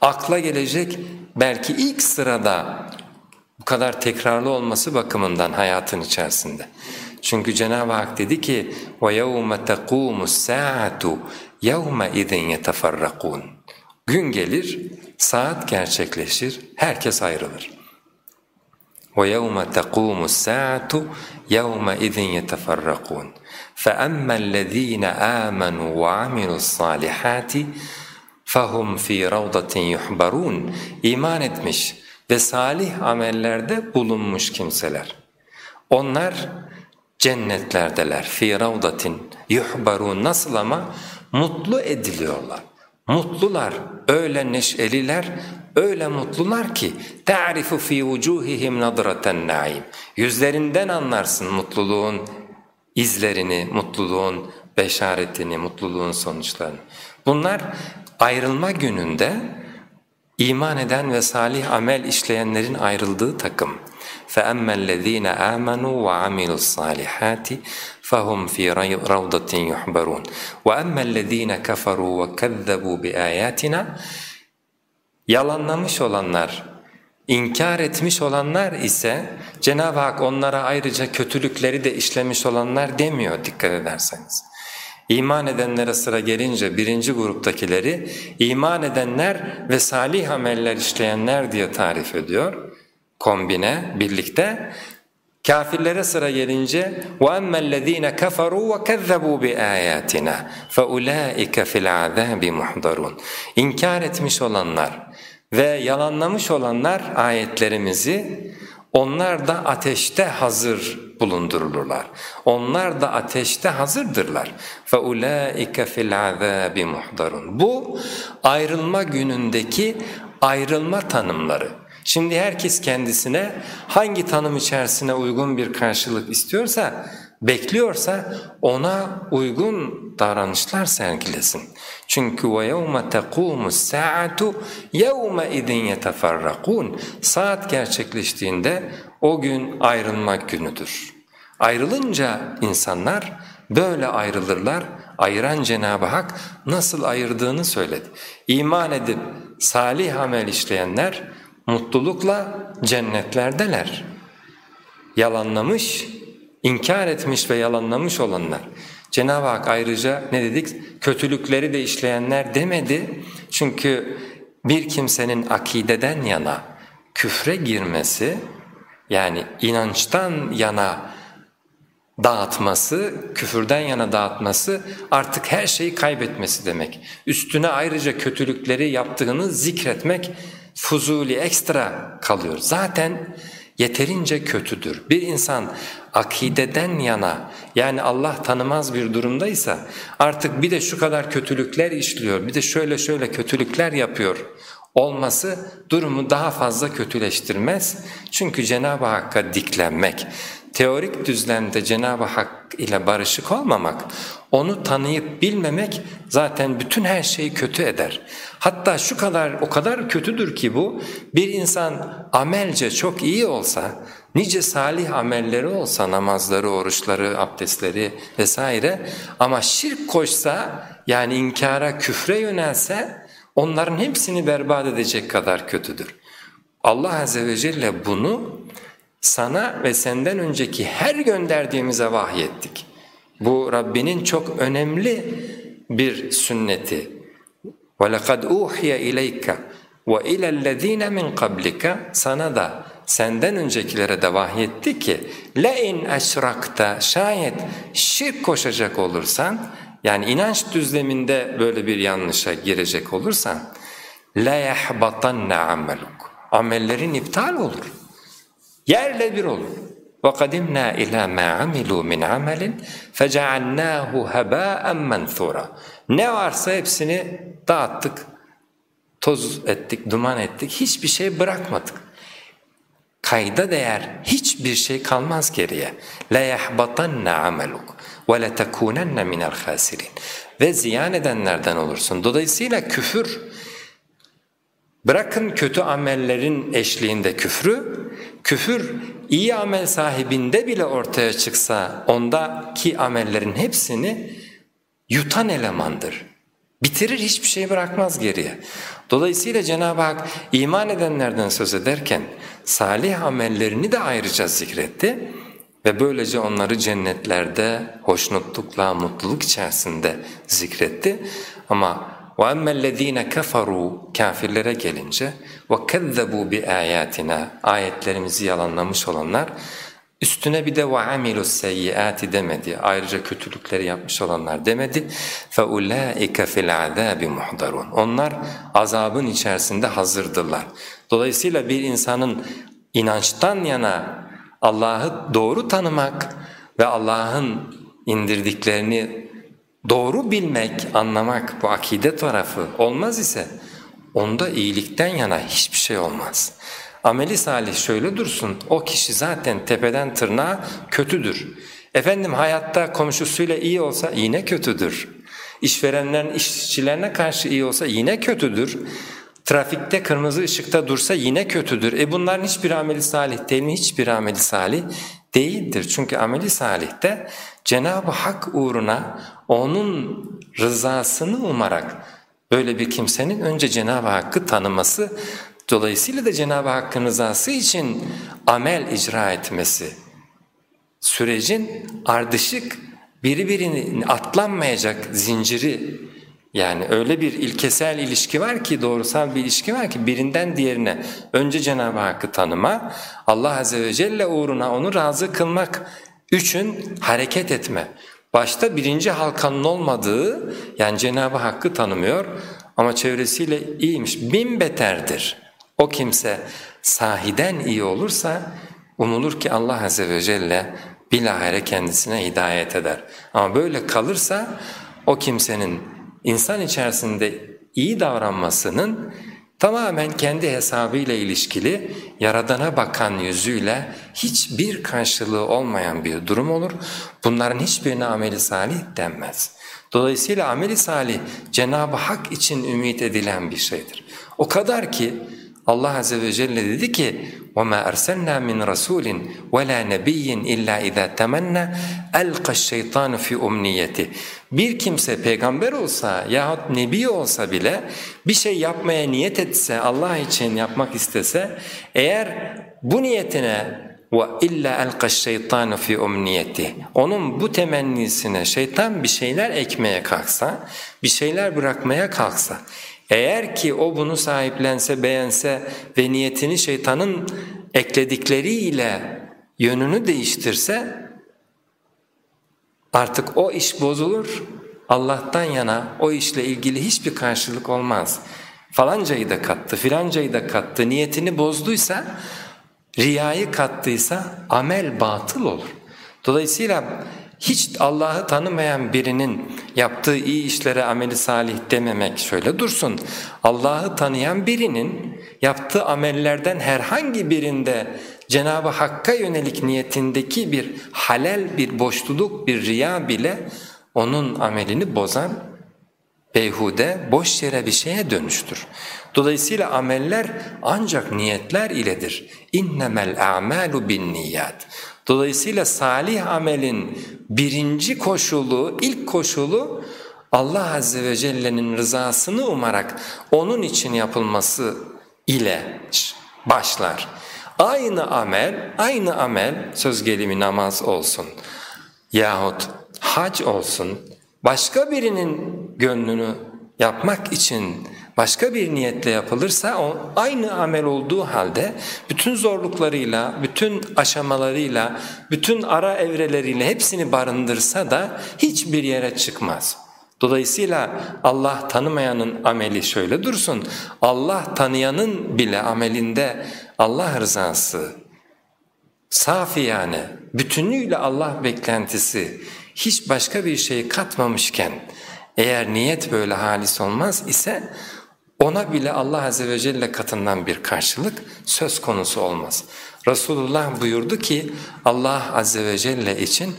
akla gelecek belki ilk sırada bu kadar tekrarlı olması bakımından hayatın içerisinde. Çünkü Cenab-ı Hak dedi ki وَيَوْمَ تَقُومُ السَّاعَةُ يَوْمَ اِذٍ يَتَفَرَّقُونَ Gün gelir, saat gerçekleşir, herkes ayrılır. وَيَوْمَ تَقُومُ السَّاعَةُ يَوْمَ اِذٍ يَتَفَرَّقُونَ فَأَمَّا الَّذ۪ينَ آمَنُوا وَعَمِلُوا الصَّالِحَاتِ فَهُمْ ف۪ي رَوْضَةٍ يُحْبَرُونَ İman etmiş, ve salih amellerde bulunmuş kimseler. Onlar cennetlerdeler. Fi ravdatin yuhbarun nasıl ama mutlu ediliyorlar. Mutlular, öyle neşeliler, öyle mutlular ki ta'rifu fi vucuhihim nadraten naim. Yüzlerinden anlarsın mutluluğun izlerini, mutluluğun beşaretini, mutluluğun sonuçlarını. Bunlar ayrılma gününde iman eden ve salih amel işleyenlerin ayrıldığı takım. فَأَمَّا الَّذ۪ينَ آمَنُوا وَعَمِلُوا الصَّالِحَاتِ فَهُمْ ف۪ي رَوْضَةٍ يُحْبَرُونَ وَأَمَّا الَّذ۪ينَ كَفَرُوا وَكَذَّبُوا بِآيَاتِنَا Yalanlamış olanlar, inkar etmiş olanlar ise Cenab-ı Hak onlara ayrıca kötülükleri de işlemiş olanlar demiyor dikkat ederseniz. İman edenlere sıra gelince birinci gruptakileri iman edenler ve salih ameller işleyenler diye tarif ediyor. Kombine, birlikte. Kafirlere sıra gelince وَأَمَّا الَّذ۪ينَ كَفَرُوا وَكَذَّبُوا بِآيَاتِنَا فَاُولَٰئِكَ فِي الْعَذَابِ مُحْضَرُونَ İnkar etmiş olanlar ve yalanlamış olanlar ayetlerimizi onlar da ateşte hazır bulundurulurlar. Onlar da ateşte hazırdırlar. فَاُولَٰئِكَ فِي الْعَذَابِ مُحْضَرُونَ Bu ayrılma günündeki ayrılma tanımları. Şimdi herkes kendisine hangi tanım içerisine uygun bir karşılık istiyorsa, bekliyorsa ona uygun davranışlar sergilesin. Çünkü ve yevme tekumus saatu yevme idin yeteferrakun. Saat gerçekleştiğinde o gün ayrılmak günüdür. Ayrılınca insanlar böyle ayrılırlar. Ayıran Cenab-ı Hak nasıl ayırdığını söyledi. İman edip salih amel işleyenler mutlulukla cennetlerdeler. Yalanlamış inkar etmiş ve yalanlamış olanlar. Cenab-ı Hak ayrıca ne dedik? Kötülükleri de işleyenler demedi. Çünkü bir kimsenin akideden yana küfre girmesi yani inançtan yana dağıtması, küfürden yana dağıtması artık her şeyi kaybetmesi demek. Üstüne ayrıca kötülükleri yaptığını zikretmek fuzuli ekstra kalıyor. Zaten yeterince kötüdür. Bir insan akideden yana yani Allah tanımaz bir durumdaysa artık bir de şu kadar kötülükler işliyor, bir de şöyle şöyle kötülükler yapıyor olması durumu daha fazla kötüleştirmez. Çünkü Cenab-ı Hakk'a diklenmek, teorik düzlemde Cenab-ı Hak ile barışık olmamak, onu tanıyıp bilmemek zaten bütün her şeyi kötü eder. Hatta şu kadar o kadar kötüdür ki bu bir insan amelce çok iyi olsa, nice salih amelleri olsa namazları, oruçları, abdestleri vesaire ama şirk koşsa yani inkara, küfre yönelse onların hepsini berbat edecek kadar kötüdür. Allah Azze ve Celle bunu sana ve senden önceki her gönderdiğimize vahyettik. Bu Rabbinin çok önemli bir sünneti. وَلَقَدْ اُوحِيَ اِلَيْكَ وَاِلَى الَّذ۪ينَ مِنْ قَبْلِكَ Sana da senden öncekilere de vahyetti ki لَاِنْ اَشْرَكْتَ Şayet şirk koşacak olursan yani inanç düzleminde böyle bir yanlışa girecek olursan لَيَحْبَطَنَّ عَمَلُكُ Amellerin iptal olur. Yerle bir olur. وَقَدِمْنَا إِلَى مَا عَمِلُوا مِنْ عَمَلٍ فَجَعَلْنَاهُ هَبَاءً مَنْثُورًا Ne varsa hepsini dağıttık, toz ettik, duman ettik, hiçbir şey bırakmadık. Kayda değer hiçbir şey kalmaz geriye. لَيَحْبَطَنَّ عَمَلُكُ وَلَتَكُونَنَّ مِنَ الْخَاسِرِينَ Ve ziyan edenlerden olursun. Dolayısıyla küfür, bırakın kötü amellerin eşliğinde küfrü, küfür iyi amel sahibinde bile ortaya çıksa ondaki amellerin hepsini yutan elemandır. Bitirir hiçbir şey bırakmaz geriye. Dolayısıyla Cenab-ı Hak iman edenlerden söz ederken salih amellerini de ayrıca zikretti ve böylece onları cennetlerde hoşnutlukla, mutluluk içerisinde zikretti. Ama وَأَمَّا الَّذ۪ينَ كَفَرُوا Kafirlere gelince وَكَذَّبُوا بِآيَاتِنَا Ayetlerimizi yalanlamış olanlar Üstüne bir de وَعَمِلُوا السَّيِّئَاتِ demedi. Ayrıca kötülükleri yapmış olanlar demedi. فَاُولَٰئِكَ فِي الْعَذَابِ مُحْضَرُونَ Onlar azabın içerisinde hazırdırlar. Dolayısıyla bir insanın inançtan yana Allah'ı doğru tanımak ve Allah'ın indirdiklerini doğru bilmek, anlamak bu akide tarafı olmaz ise onda iyilikten yana hiçbir şey olmaz. Ameli salih şöyle dursun, o kişi zaten tepeden tırnağa kötüdür. Efendim hayatta komşusuyla iyi olsa yine kötüdür. İşverenlerin işçilerine karşı iyi olsa yine kötüdür. Trafikte kırmızı ışıkta dursa yine kötüdür. E bunların hiçbir ameli salih değil mi? Hiçbir ameli salih değildir. Çünkü ameli salihte Cenab-ı Hak uğruna onun rızasını umarak böyle bir kimsenin önce Cenab-ı Hakk'ı tanıması, dolayısıyla da Cenab-ı Hakk'ın rızası için amel icra etmesi, sürecin ardışık birbirinin atlanmayacak zinciri yani öyle bir ilkesel ilişki var ki, doğrusal bir ilişki var ki birinden diğerine önce Cenab-ı Hakk'ı tanıma, Allah Azze ve Celle uğruna onu razı kılmak, üçün hareket etme. Başta birinci halkanın olmadığı yani Cenab-ı Hakk'ı tanımıyor ama çevresiyle iyiymiş, bin beterdir. O kimse sahiden iyi olursa umulur ki Allah Azze ve Celle bilahare kendisine hidayet eder. Ama böyle kalırsa o kimsenin insan içerisinde iyi davranmasının tamamen kendi hesabıyla ilişkili, Yaradan'a bakan yüzüyle hiçbir karşılığı olmayan bir durum olur. Bunların hiçbirine ameli salih denmez. Dolayısıyla ameli salih Cenab-ı Hak için ümit edilen bir şeydir. O kadar ki Allah Azze ve Celle dedi ki وَمَا أَرْسَلْنَا مِنْ رَسُولٍ وَلَا نَبِيٍّ إِلَّا إِذَا تَمَنَّى أَلْقَ الشَّيْطَانُ فِي أُمْنِيَّتِ Bir kimse peygamber olsa yahut nebi olsa bile bir şey yapmaya niyet etse, Allah için yapmak istese, eğer bu niyetine وَاِلَّا أَلْقَ الشَّيْطَانُ فِي اُمْنِيَتِهِ Onun bu temennisine şeytan bir şeyler ekmeye kalksa, bir şeyler bırakmaya kalksa, eğer ki o bunu sahiplense, beğense ve niyetini şeytanın ekledikleriyle yönünü değiştirse artık o iş bozulur, Allah'tan yana o işle ilgili hiçbir karşılık olmaz. Falancayı da kattı, filancayı da kattı, niyetini bozduysa, riyayı kattıysa amel batıl olur. Dolayısıyla hiç Allah'ı tanımayan birinin yaptığı iyi işlere ameli salih dememek şöyle dursun. Allah'ı tanıyan birinin yaptığı amellerden herhangi birinde Cenab-ı Hakk'a yönelik niyetindeki bir halel, bir boşluluk, bir riya bile onun amelini bozan beyhude, boş yere bir şeye dönüştür. Dolayısıyla ameller ancak niyetler iledir. İnnemel a'malu bin niyat. Dolayısıyla salih amelin birinci koşulu, ilk koşulu Allah Azze ve Celle'nin rızasını umarak onun için yapılması ile başlar. Aynı amel, aynı amel söz gelimi namaz olsun yahut hac olsun başka birinin gönlünü yapmak için başka bir niyetle yapılırsa o aynı amel olduğu halde bütün zorluklarıyla, bütün aşamalarıyla, bütün ara evreleriyle hepsini barındırsa da hiçbir yere çıkmaz. Dolayısıyla Allah tanımayanın ameli şöyle dursun, Allah tanıyanın bile amelinde Allah rızası, safi yani bütünüyle Allah beklentisi hiç başka bir şey katmamışken eğer niyet böyle halis olmaz ise ona bile Allah Azze ve Celle katından bir karşılık söz konusu olmaz. Resulullah buyurdu ki Allah Azze ve Celle için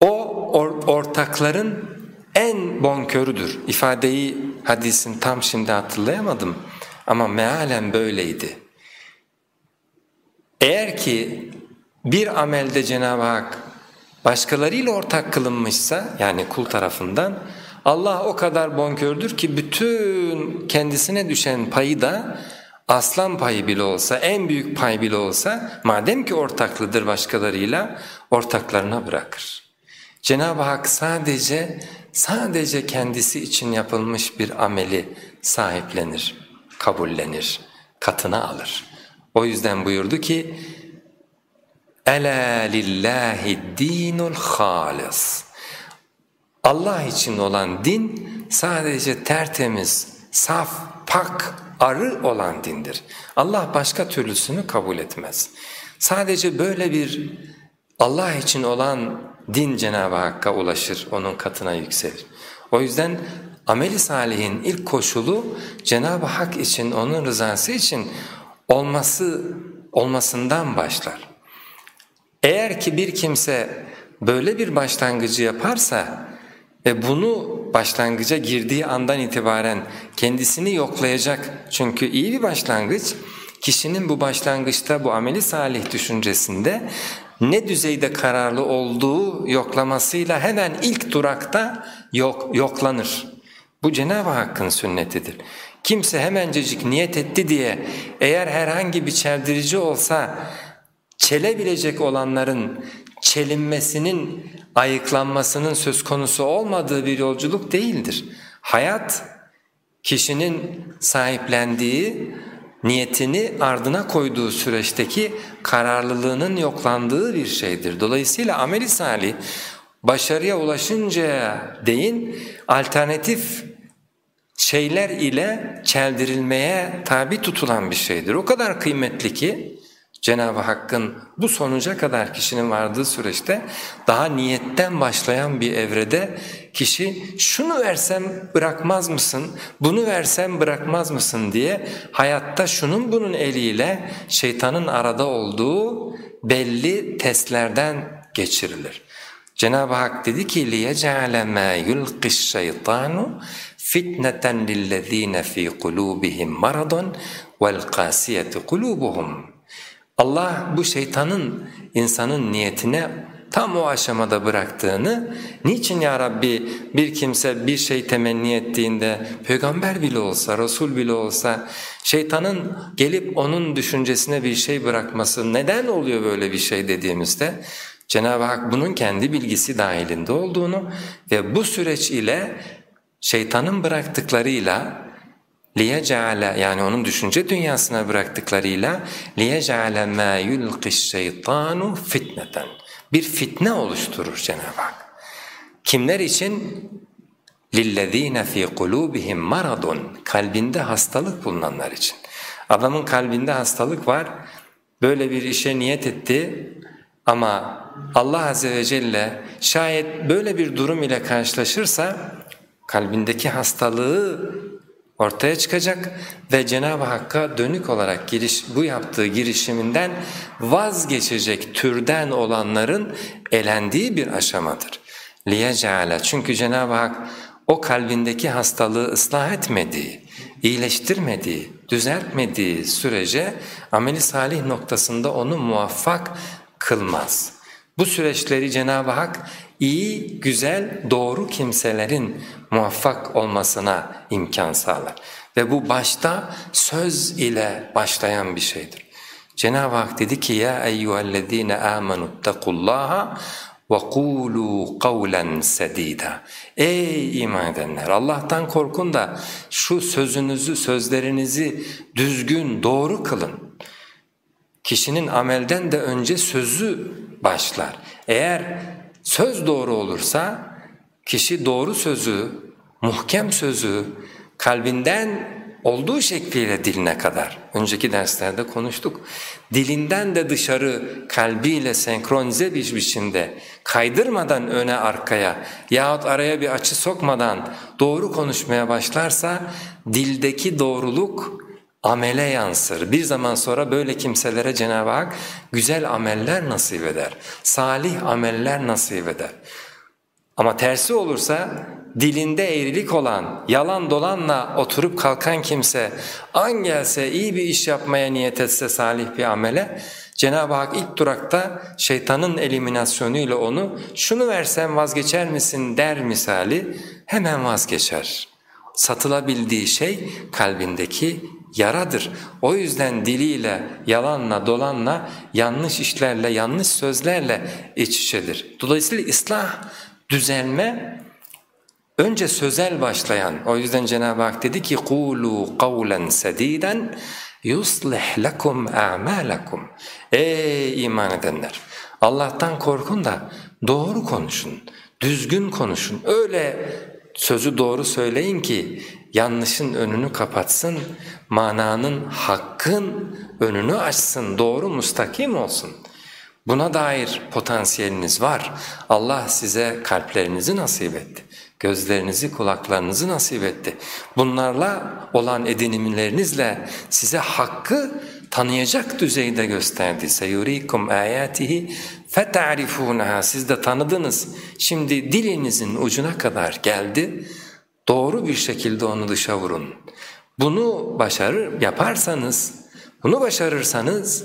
o or ortakların en bonkörüdür. İfadeyi hadisin tam şimdi hatırlayamadım ama mealen böyleydi. Eğer ki bir amelde Cenab-ı Hak başkalarıyla ortak kılınmışsa yani kul tarafından Allah o kadar bonkördür ki bütün kendisine düşen payı da aslan payı bile olsa, en büyük pay bile olsa madem ki ortaklıdır başkalarıyla ortaklarına bırakır. Cenab-ı Hak sadece sadece kendisi için yapılmış bir ameli sahiplenir, kabullenir, katına alır. O yüzden buyurdu ki Ela lillahi dinul halis. Allah için olan din sadece tertemiz, saf, pak, arı olan dindir. Allah başka türlüsünü kabul etmez. Sadece böyle bir Allah için olan din Cenab-ı Hakk'a ulaşır, onun katına yükselir. O yüzden ameli salihin ilk koşulu Cenab-ı Hak için, onun rızası için olması olmasından başlar. Eğer ki bir kimse böyle bir başlangıcı yaparsa Ve bunu başlangıca girdiği andan itibaren kendisini yoklayacak. Çünkü iyi bir başlangıç kişinin bu başlangıçta bu ameli salih düşüncesinde ne düzeyde kararlı olduğu yoklamasıyla hemen ilk durakta yok, yoklanır. Bu Cenab-ı Hakk'ın sünnetidir. Kimse hemencecik niyet etti diye eğer herhangi bir çeldirici olsa çelebilecek olanların çelinmesinin, ayıklanmasının söz konusu olmadığı bir yolculuk değildir. Hayat kişinin sahiplendiği, niyetini ardına koyduğu süreçteki kararlılığının yoklandığı bir şeydir. Dolayısıyla ameli salih başarıya ulaşıncaya değin alternatif şeyler ile çeldirilmeye tabi tutulan bir şeydir. O kadar kıymetli ki Cenab-ı Hakk'ın bu sonuca kadar kişinin vardığı süreçte daha niyetten başlayan bir evrede kişi şunu versem bırakmaz mısın, bunu versem bırakmaz mısın diye hayatta şunun bunun eliyle şeytanın arada olduğu belli testlerden geçirilir. Cenab-ı Hak dedi ki لِيَجَعَلَ مَا يُلْقِ الشَّيْطَانُ فِتْنَةً لِلَّذ۪ينَ ف۪ي قُلُوبِهِمْ مَرَضٌ وَالْقَاسِيَةِ قُلُوبُهُمْ Allah bu şeytanın insanın niyetine tam o aşamada bıraktığını, niçin ya Rabbi bir kimse bir şey temenni ettiğinde peygamber bile olsa, Resul bile olsa şeytanın gelip onun düşüncesine bir şey bırakması neden oluyor böyle bir şey dediğimizde Cenab-ı Hak bunun kendi bilgisi dahilinde olduğunu ve bu süreç ile şeytanın bıraktıklarıyla لِيَجَعَلَ yani onun düşünce dünyasına bıraktıklarıyla لِيَجَعَلَ مَا يُلْقِ الشَّيْطَانُ fitneten Bir fitne oluşturur Cenab-ı Hak. Kimler için? لِلَّذ۪ينَ ف۪ي قُلُوبِهِمْ maradun Kalbinde hastalık bulunanlar için. Adamın kalbinde hastalık var, böyle bir işe niyet etti ama Allah Azze ve Celle şayet böyle bir durum ile karşılaşırsa kalbindeki hastalığı ortaya çıkacak ve Cenab-ı Hakk'a dönük olarak giriş, bu yaptığı girişiminden vazgeçecek türden olanların elendiği bir aşamadır. لِيَجَعَلَ Çünkü Cenab-ı Hak o kalbindeki hastalığı ıslah etmediği, iyileştirmediği, düzeltmediği sürece ameli salih noktasında onu muvaffak kılmaz. Bu süreçleri Cenab-ı Hak iyi, güzel, doğru kimselerin muvaffak olmasına imkan sağlar. Ve bu başta söz ile başlayan bir şeydir. Cenab-ı Hak dedi ki ya eyyühellezine amenu ittakullaha ve kulu kavlen sedida. Ey iman edenler Allah'tan korkun da şu sözünüzü, sözlerinizi düzgün, doğru kılın. Kişinin amelden de önce sözü başlar. Eğer söz doğru olursa kişi doğru sözü, muhkem sözü kalbinden olduğu şekliyle diline kadar, önceki derslerde konuştuk, dilinden de dışarı kalbiyle senkronize bir biçimde kaydırmadan öne arkaya yahut araya bir açı sokmadan doğru konuşmaya başlarsa dildeki doğruluk amele yansır. Bir zaman sonra böyle kimselere Cenab-ı Hak güzel ameller nasip eder, salih ameller nasip eder. Ama tersi olursa dilinde eğrilik olan, yalan dolanla oturup kalkan kimse an gelse iyi bir iş yapmaya niyet etse salih bir amele Cenab-ı Hak ilk durakta şeytanın eliminasyonuyla onu şunu versem vazgeçer misin der misali hemen vazgeçer. Satılabildiği şey kalbindeki yaradır. O yüzden diliyle, yalanla, dolanla, yanlış işlerle, yanlış sözlerle iç içedir. Dolayısıyla ıslah, düzelme önce sözel başlayan, o yüzden Cenab-ı Hak dedi ki قُولُوا قَوْلًا سَد۪يدًا يُصْلِحْ لَكُمْ اَعْمَالَكُمْ Ey iman edenler! Allah'tan korkun da doğru konuşun, düzgün konuşun. Öyle sözü doğru söyleyin ki yanlışın önünü kapatsın, mananın, hakkın önünü açsın, doğru mustakim olsun. Buna dair potansiyeliniz var. Allah size kalplerinizi nasip etti. Gözlerinizi, kulaklarınızı nasip etti. Bunlarla olan edinimlerinizle size hakkı tanıyacak düzeyde gösterdi. سَيُرِيكُمْ آيَاتِهِ فَتَعْرِفُونَهَا Siz de tanıdınız. Şimdi dilinizin ucuna kadar geldi. Doğru bir şekilde onu dışa vurun. Bunu başarır yaparsanız, bunu başarırsanız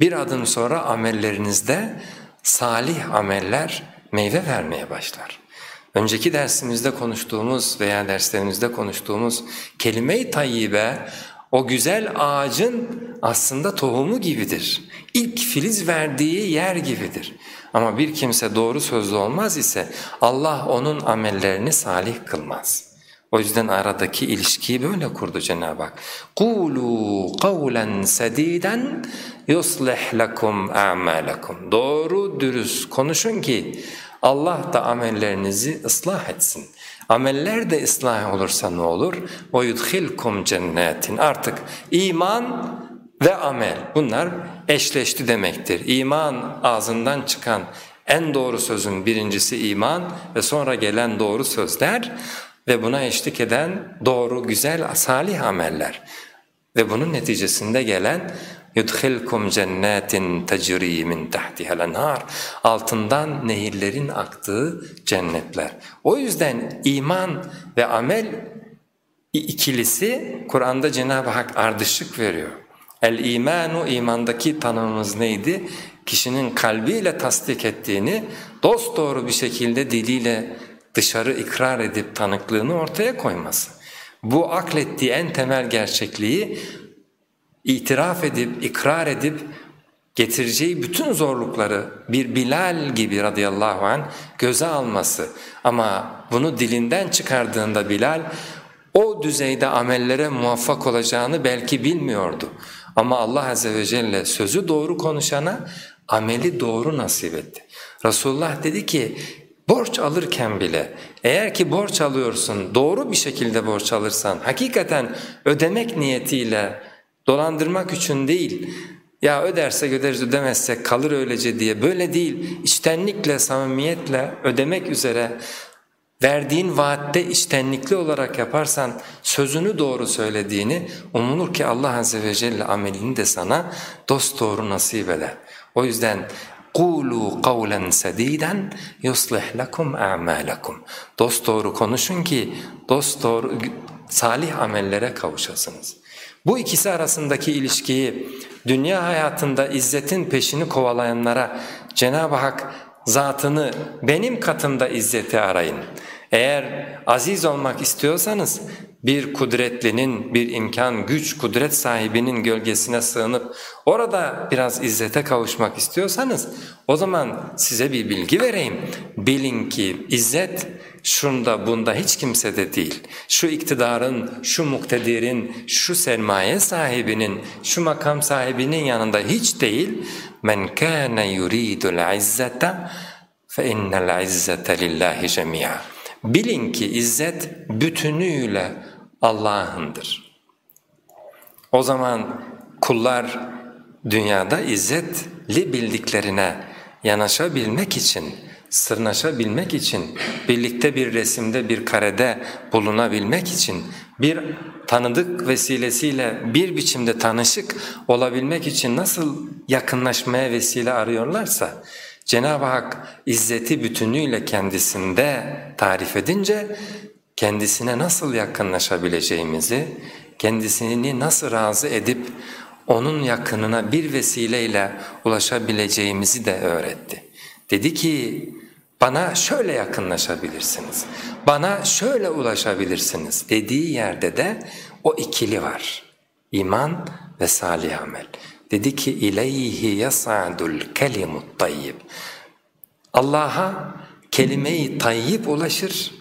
bir adım sonra amellerinizde salih ameller meyve vermeye başlar. Önceki dersimizde konuştuğumuz veya derslerimizde konuştuğumuz kelime-i tayyibe o güzel ağacın aslında tohumu gibidir. İlk filiz verdiği yer gibidir. Ama bir kimse doğru sözlü olmaz ise Allah onun amellerini salih kılmaz. O yüzden aradaki ilişkiyi böyle kurdu Cenab-ı Hak. قُولُوا قَوْلًا سَد۪يدًا يُصْلِحْ لَكُمْ اَعْمَالَكُمْ Doğru dürüst konuşun ki Allah da amellerinizi ıslah etsin. Ameller de ıslah olursa ne olur? O yudhilkum cennetin. Artık iman ve amel bunlar eşleşti demektir. İman ağzından çıkan en doğru sözün birincisi iman ve sonra gelen doğru sözler ve buna eşlik eden doğru, güzel, salih ameller. Ve bunun neticesinde gelen يُدْخِلْكُمْ جَنَّاتٍ تَجْرِي مِنْ تَحْتِهَا الْاَنْهَارِ Altından nehirlerin aktığı cennetler. O yüzden iman ve amel ikilisi Kur'an'da Cenab-ı Hak ardışık veriyor. El-imanu imandaki tanımımız neydi? Kişinin kalbiyle tasdik ettiğini dosdoğru bir şekilde diliyle dışarı ikrar edip tanıklığını ortaya koyması. Bu aklettiği en temel gerçekliği itiraf edip, ikrar edip getireceği bütün zorlukları bir Bilal gibi radıyallahu anh göze alması. Ama bunu dilinden çıkardığında Bilal o düzeyde amellere muvaffak olacağını belki bilmiyordu. Ama Allah Azze ve Celle sözü doğru konuşana ameli doğru nasip etti. Resulullah dedi ki borç alırken bile eğer ki borç alıyorsun doğru bir şekilde borç alırsan hakikaten ödemek niyetiyle dolandırmak için değil ya ödersek öderiz ödemezsek kalır öylece diye böyle değil içtenlikle samimiyetle ödemek üzere verdiğin vaatte içtenlikli olarak yaparsan sözünü doğru söylediğini umulur ki Allah Azze ve Celle amelini de sana dost doğru nasip eder. O yüzden قُولُوا قَوْلًا سَد۪يدًا يُصْلِحْ لَكُمْ اَعْمَالَكُمْ Dost doğru konuşun ki dost doğru salih amellere kavuşasınız. Bu ikisi arasındaki ilişkiyi dünya hayatında izzetin peşini kovalayanlara Cenab-ı Hak zatını benim katımda izzeti arayın. Eğer aziz olmak istiyorsanız bir kudretlinin, bir imkan, güç, kudret sahibinin gölgesine sığınıp orada biraz izzete kavuşmak istiyorsanız o zaman size bir bilgi vereyim. Bilin ki izzet şunda bunda hiç kimsede değil. Şu iktidarın, şu muktedirin, şu sermaye sahibinin, şu makam sahibinin yanında hiç değil. Men kana yuridul izzeta fe innel izzete lillahi cemia. Bilin ki izzet bütünüyle Allah'ındır. O zaman kullar dünyada izzetli bildiklerine yanaşabilmek için, sırnaşabilmek için, birlikte bir resimde bir karede bulunabilmek için, bir tanıdık vesilesiyle bir biçimde tanışık olabilmek için nasıl yakınlaşmaya vesile arıyorlarsa, Cenab-ı Hak izzeti bütünüyle kendisinde tarif edince kendisine nasıl yakınlaşabileceğimizi, kendisini nasıl razı edip onun yakınına bir vesileyle ulaşabileceğimizi de öğretti. Dedi ki bana şöyle yakınlaşabilirsiniz, bana şöyle ulaşabilirsiniz dediği yerde de o ikili var. İman ve salih amel. Dedi ki ileyhi yas'adul kelimut tayyib. Allah'a kelime-i tayyib ulaşır.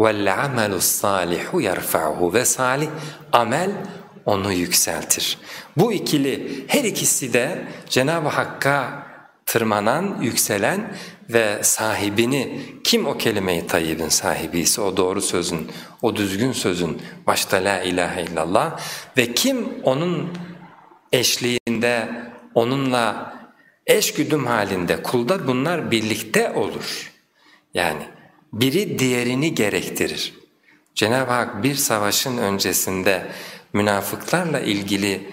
Vel amelus salihu yerfa'hu ve salih amel onu yükseltir. Bu ikili her ikisi de Cenab-ı Hakk'a tırmanan, yükselen ve sahibini kim o kelime-i tayyibin sahibiyse o doğru sözün, o düzgün sözün başta la ilahe illallah ve kim onun eşliğinde onunla eş güdüm halinde kulda bunlar birlikte olur. Yani biri diğerini gerektirir. Cenab-ı Hak bir savaşın öncesinde münafıklarla ilgili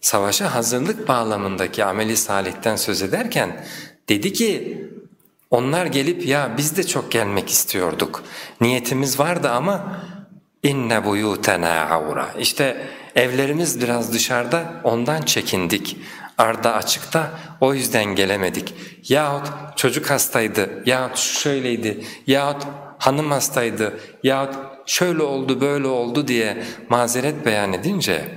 savaşa hazırlık bağlamındaki ameli salihten söz ederken Dedi ki onlar gelip ya biz de çok gelmek istiyorduk. Niyetimiz vardı ama inne buyutena avra. İşte evlerimiz biraz dışarıda ondan çekindik. Arda açıkta o yüzden gelemedik. Yahut çocuk hastaydı, yahut şöyleydi, yahut hanım hastaydı, yahut şöyle oldu böyle oldu diye mazeret beyan edince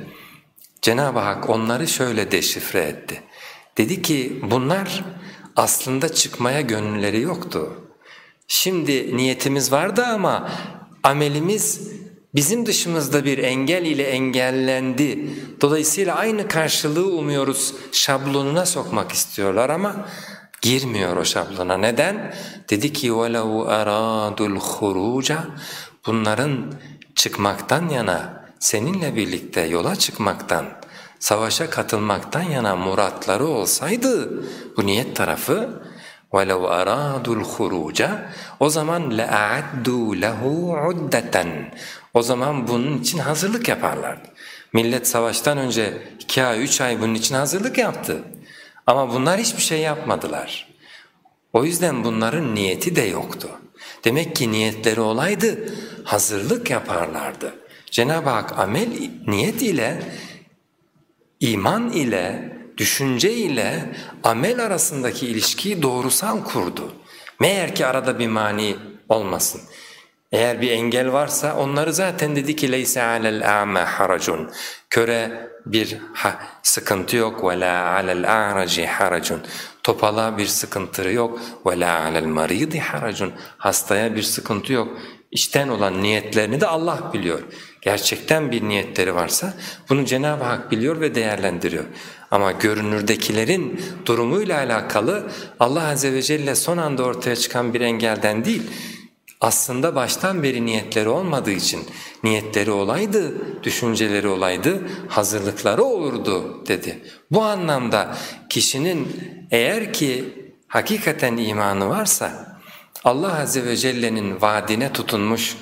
Cenab-ı Hak onları şöyle deşifre etti. Dedi ki bunlar aslında çıkmaya gönülleri yoktu. Şimdi niyetimiz vardı ama amelimiz bizim dışımızda bir engel ile engellendi. Dolayısıyla aynı karşılığı umuyoruz şablonuna sokmak istiyorlar ama girmiyor o şablona. Neden? Dedi ki وَلَوْ أَرَادُ الْخُرُوجَ Bunların çıkmaktan yana, seninle birlikte yola çıkmaktan, savaşa katılmaktan yana muratları olsaydı bu niyet tarafı وَلَوْ أَرَادُوا الْخُرُوجَ O zaman لَاَعَدُّوا لَهُ عُدَّةً O zaman bunun için hazırlık yaparlardı. Millet savaştan önce iki ay, üç ay bunun için hazırlık yaptı. Ama bunlar hiçbir şey yapmadılar. O yüzden bunların niyeti de yoktu. Demek ki niyetleri olaydı hazırlık yaparlardı. Cenab-ı Hak amel niyet ile iman ile düşünce ile amel arasındaki ilişkiyi doğrusal kurdu. Meğer ki arada bir mani olmasın. Eğer bir engel varsa onları zaten dedi ki leyse alel a'ma haracun. Köre bir ha, sıkıntı yok ve la alel a'raci haracun. Topala bir sıkıntı yok ve la alel maridi haracun. Hastaya bir sıkıntı yok. İçten olan niyetlerini de Allah biliyor. Gerçekten bir niyetleri varsa bunu Cenab-ı Hak biliyor ve değerlendiriyor. Ama görünürdekilerin durumuyla alakalı Allah Azze ve Celle son anda ortaya çıkan bir engelden değil, aslında baştan beri niyetleri olmadığı için niyetleri olaydı, düşünceleri olaydı, hazırlıkları olurdu dedi. Bu anlamda kişinin eğer ki hakikaten imanı varsa Allah Azze ve Celle'nin vaadine tutunmuş,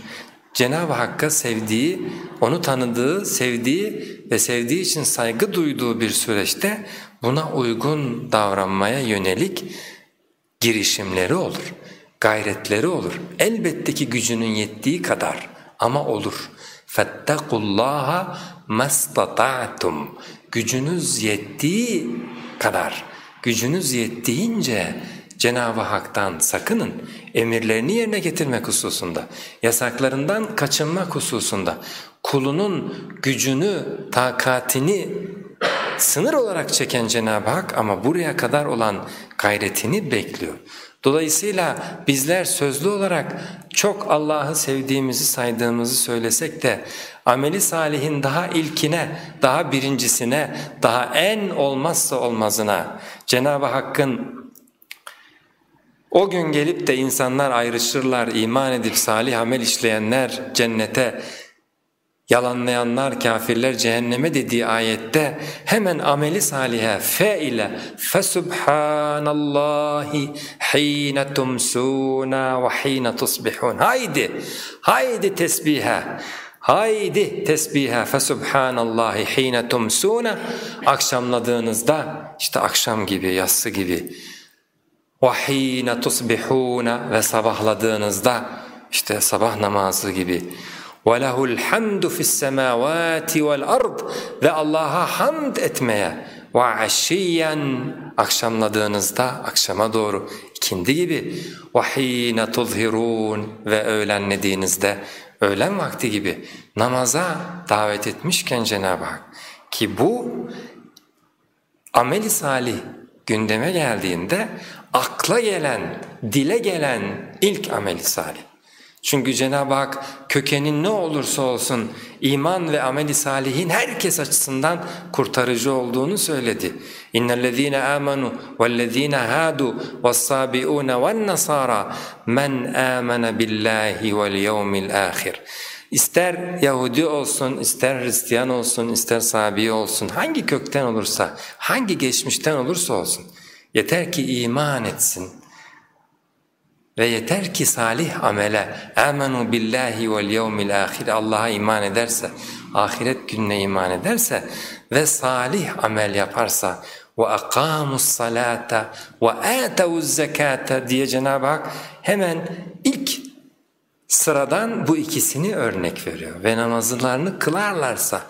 Cenab-ı Hakk'a sevdiği, onu tanıdığı, sevdiği ve sevdiği için saygı duyduğu bir süreçte buna uygun davranmaya yönelik girişimleri olur, gayretleri olur. Elbette ki gücünün yettiği kadar ama olur. فَاتَّقُوا اللّٰهَ مَسْتَطَعْتُمْ Gücünüz yettiği kadar, gücünüz yettiğince Cenab-ı Hak'tan sakının, emirlerini yerine getirmek hususunda, yasaklarından kaçınmak hususunda, kulunun gücünü, takatini sınır olarak çeken Cenab-ı Hak ama buraya kadar olan gayretini bekliyor. Dolayısıyla bizler sözlü olarak çok Allah'ı sevdiğimizi saydığımızı söylesek de ameli salihin daha ilkine, daha birincisine, daha en olmazsa olmazına Cenab-ı Hakk'ın o gün gelip de insanlar ayrışırlar, iman edip salih amel işleyenler cennete, yalanlayanlar, kafirler cehenneme dediği ayette hemen ameli salihe fe ile fesubhanallahi hine tumsuna ve hine tusbihun. Haydi, haydi tesbihe. Haydi tesbihe fesubhanallahi hine tumsuna akşamladığınızda işte akşam gibi yassı gibi وَح۪ينَ تُصْبِحُونَ ve sabahladığınızda işte sabah namazı gibi وَلَهُ الْحَمْدُ فِي السَّمَاوَاتِ وَالْأَرْضِ ve Allah'a hamd etmeye وَعَشِيًّا akşamladığınızda akşama doğru ikindi gibi وَح۪ينَ تُظْهِرُونَ ve öğlenlediğinizde öğlen vakti gibi namaza davet etmişken Cenab-ı Hak ki bu ameli salih gündeme geldiğinde akla gelen, dile gelen ilk ameli salih. Çünkü Cenab-ı Hak kökenin ne olursa olsun iman ve ameli salihin herkes açısından kurtarıcı olduğunu söyledi. اِنَّ الَّذ۪ينَ آمَنُوا وَالَّذ۪ينَ هَادُوا وَالصَّابِئُونَ وَالنَّصَارَى مَنْ آمَنَ بِاللّٰهِ وَالْيَوْمِ الْآخِرِ İster Yahudi olsun, ister Hristiyan olsun, ister Sabi olsun, hangi kökten olursa, hangi geçmişten olursa olsun, yeter ki iman etsin ve yeter ki salih amele, amenu billahi vel yevmil ahir, Allah'a iman ederse, ahiret gününe iman ederse ve salih amel yaparsa, ve akamus salata ve atavuz zekata diye Cenab-ı Hak hemen ilk sıradan bu ikisini örnek veriyor. Ve namazlarını kılarlarsa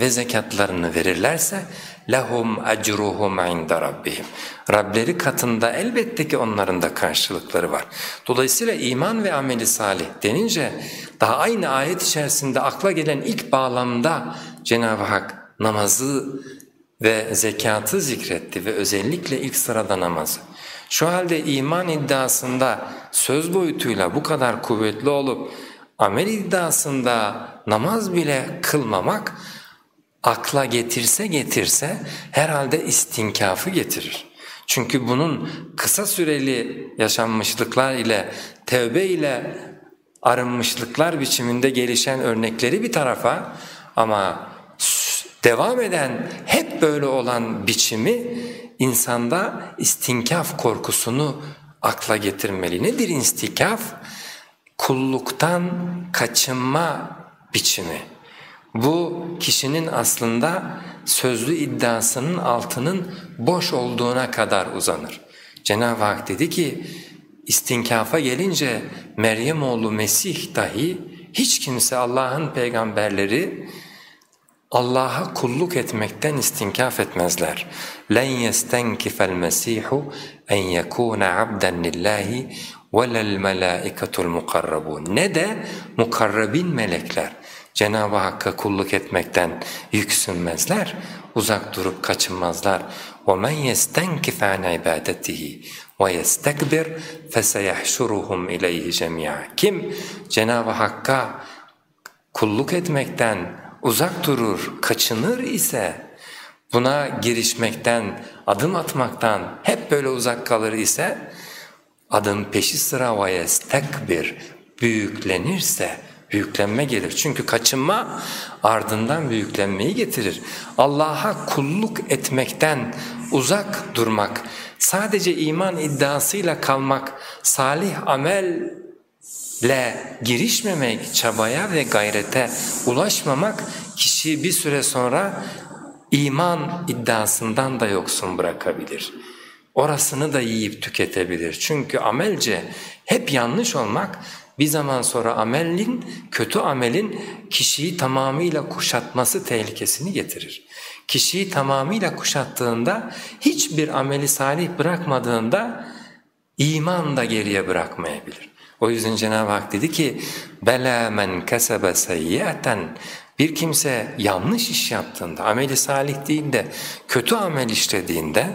ve zekatlarını verirlerse lahum ecruhum inde rabbihim. Rableri katında elbette ki onların da karşılıkları var. Dolayısıyla iman ve ameli salih denince daha aynı ayet içerisinde akla gelen ilk bağlamda Cenab-ı Hak namazı ve zekatı zikretti ve özellikle ilk sırada namazı. Şu halde iman iddiasında söz boyutuyla bu kadar kuvvetli olup amel iddiasında namaz bile kılmamak akla getirse getirse herhalde istinkafı getirir. Çünkü bunun kısa süreli yaşanmışlıklar ile tevbe ile arınmışlıklar biçiminde gelişen örnekleri bir tarafa ama devam eden hep böyle olan biçimi insanda istinkaf korkusunu akla getirmeli. Nedir istinkaf? Kulluktan kaçınma biçimi. Bu kişinin aslında sözlü iddiasının altının boş olduğuna kadar uzanır. Cenab-ı Hak dedi ki istinkafa gelince Meryem oğlu Mesih dahi hiç kimse Allah'ın peygamberleri Allah'a kulluk etmekten istinkaf etmezler. لَنْ يَسْتَنْكِفَ الْمَسِيحُ اَنْ يَكُونَ عَبْدًا لِلّٰهِ وَلَا الْمَلَائِكَةُ الْمُقَرَّبُونَ Ne de mukarrabin melekler. Cenab-ı Hakk'a kulluk etmekten yüksünmezler, uzak durup kaçınmazlar. وَمَنْ يَسْتَنْكِفَ عَنْ عِبَادَتِهِ وَيَسْتَكْبِرْ فَسَيَحْشُرُهُمْ اِلَيْهِ جَمِيعًا Kim Cenab-ı Hakk'a kulluk etmekten uzak durur, kaçınır ise, buna girişmekten, adım atmaktan hep böyle uzak kalır ise, adın peşi sıra vayestekbir, büyüklenirse, büyüklenme gelir. Çünkü kaçınma ardından büyüklenmeyi getirir. Allah'a kulluk etmekten uzak durmak, sadece iman iddiasıyla kalmak, salih amel amelle girişmemek, çabaya ve gayrete ulaşmamak kişiyi bir süre sonra iman iddiasından da yoksun bırakabilir. Orasını da yiyip tüketebilir. Çünkü amelce hep yanlış olmak bir zaman sonra amelin, kötü amelin kişiyi tamamıyla kuşatması tehlikesini getirir. Kişiyi tamamıyla kuşattığında, hiçbir ameli salih bırakmadığında iman da geriye bırakmayabilir. O yüzden Cenab-ı Hak dedi ki bela men kasaba seyyiaten bir kimse yanlış iş yaptığında, ameli salih değil de kötü amel işlediğinde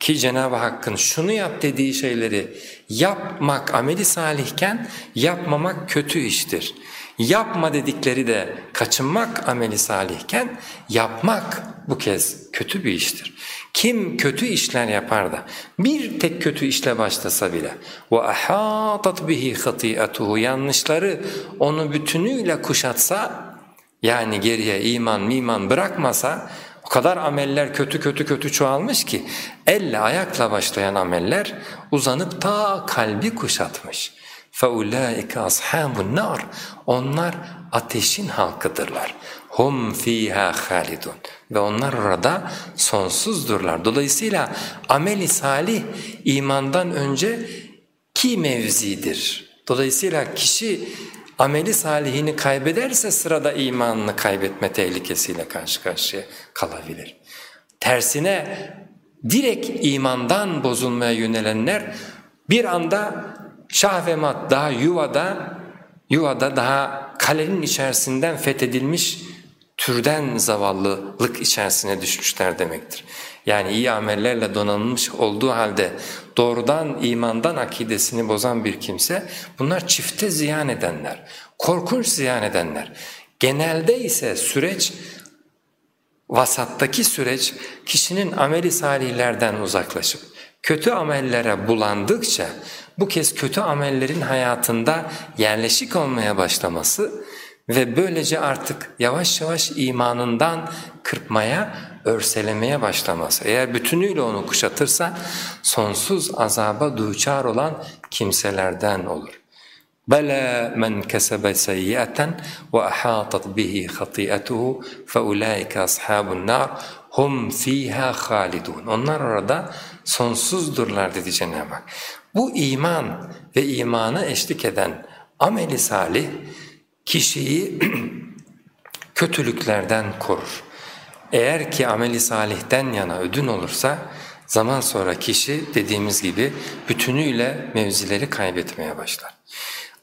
ki Cenab-ı Hakk'ın şunu yap dediği şeyleri yapmak ameli salihken yapmamak kötü iştir. Yapma dedikleri de kaçınmak ameli salihken yapmak bu kez kötü bir iştir. Kim kötü işler yapar da bir tek kötü işle başlasa bile وَاَحَاطَتْ بِهِ خَطِيئَتُهُ yanlışları onu bütünüyle kuşatsa yani geriye iman miman bırakmasa o kadar ameller kötü kötü kötü çoğalmış ki elle ayakla başlayan ameller uzanıp ta kalbi kuşatmış. فَاُولَٰئِكَ أَصْحَابُ النَّارِ Onlar ateşin halkıdırlar. Hum fiha halidun ve onlar orada sonsuzdurlar. Dolayısıyla ameli salih imandan önce ki mevzidir. Dolayısıyla kişi ameli salihini kaybederse sırada imanını kaybetme tehlikesiyle karşı karşıya kalabilir. Tersine direkt imandan bozulmaya yönelenler bir anda şah ve mat daha yuvada, yuvada daha kalenin içerisinden fethedilmiş türden zavallılık içerisine düşmüşler demektir. Yani iyi amellerle donanılmış olduğu halde doğrudan imandan akidesini bozan bir kimse bunlar çifte ziyan edenler, korkunç ziyan edenler. Genelde ise süreç vasattaki süreç kişinin ameli salihlerden uzaklaşıp kötü amellere bulandıkça bu kez kötü amellerin hayatında yerleşik olmaya başlaması ve böylece artık yavaş yavaş imanından kırpmaya, örselemeye başlamaz. Eğer bütünüyle onu kuşatırsa sonsuz azaba duçar olan kimselerden olur. Bela men kesebe seyyiaten ve ahatat bihi hatiyetuhu fe ulaike ashabun nar hum fiha halidun. Onlar orada sonsuzdurlar dedi Cenab-ı Hak. Bu iman ve imana eşlik eden ameli salih kişiyi kötülüklerden korur. Eğer ki ameli salihten yana ödün olursa zaman sonra kişi dediğimiz gibi bütünüyle mevzileri kaybetmeye başlar.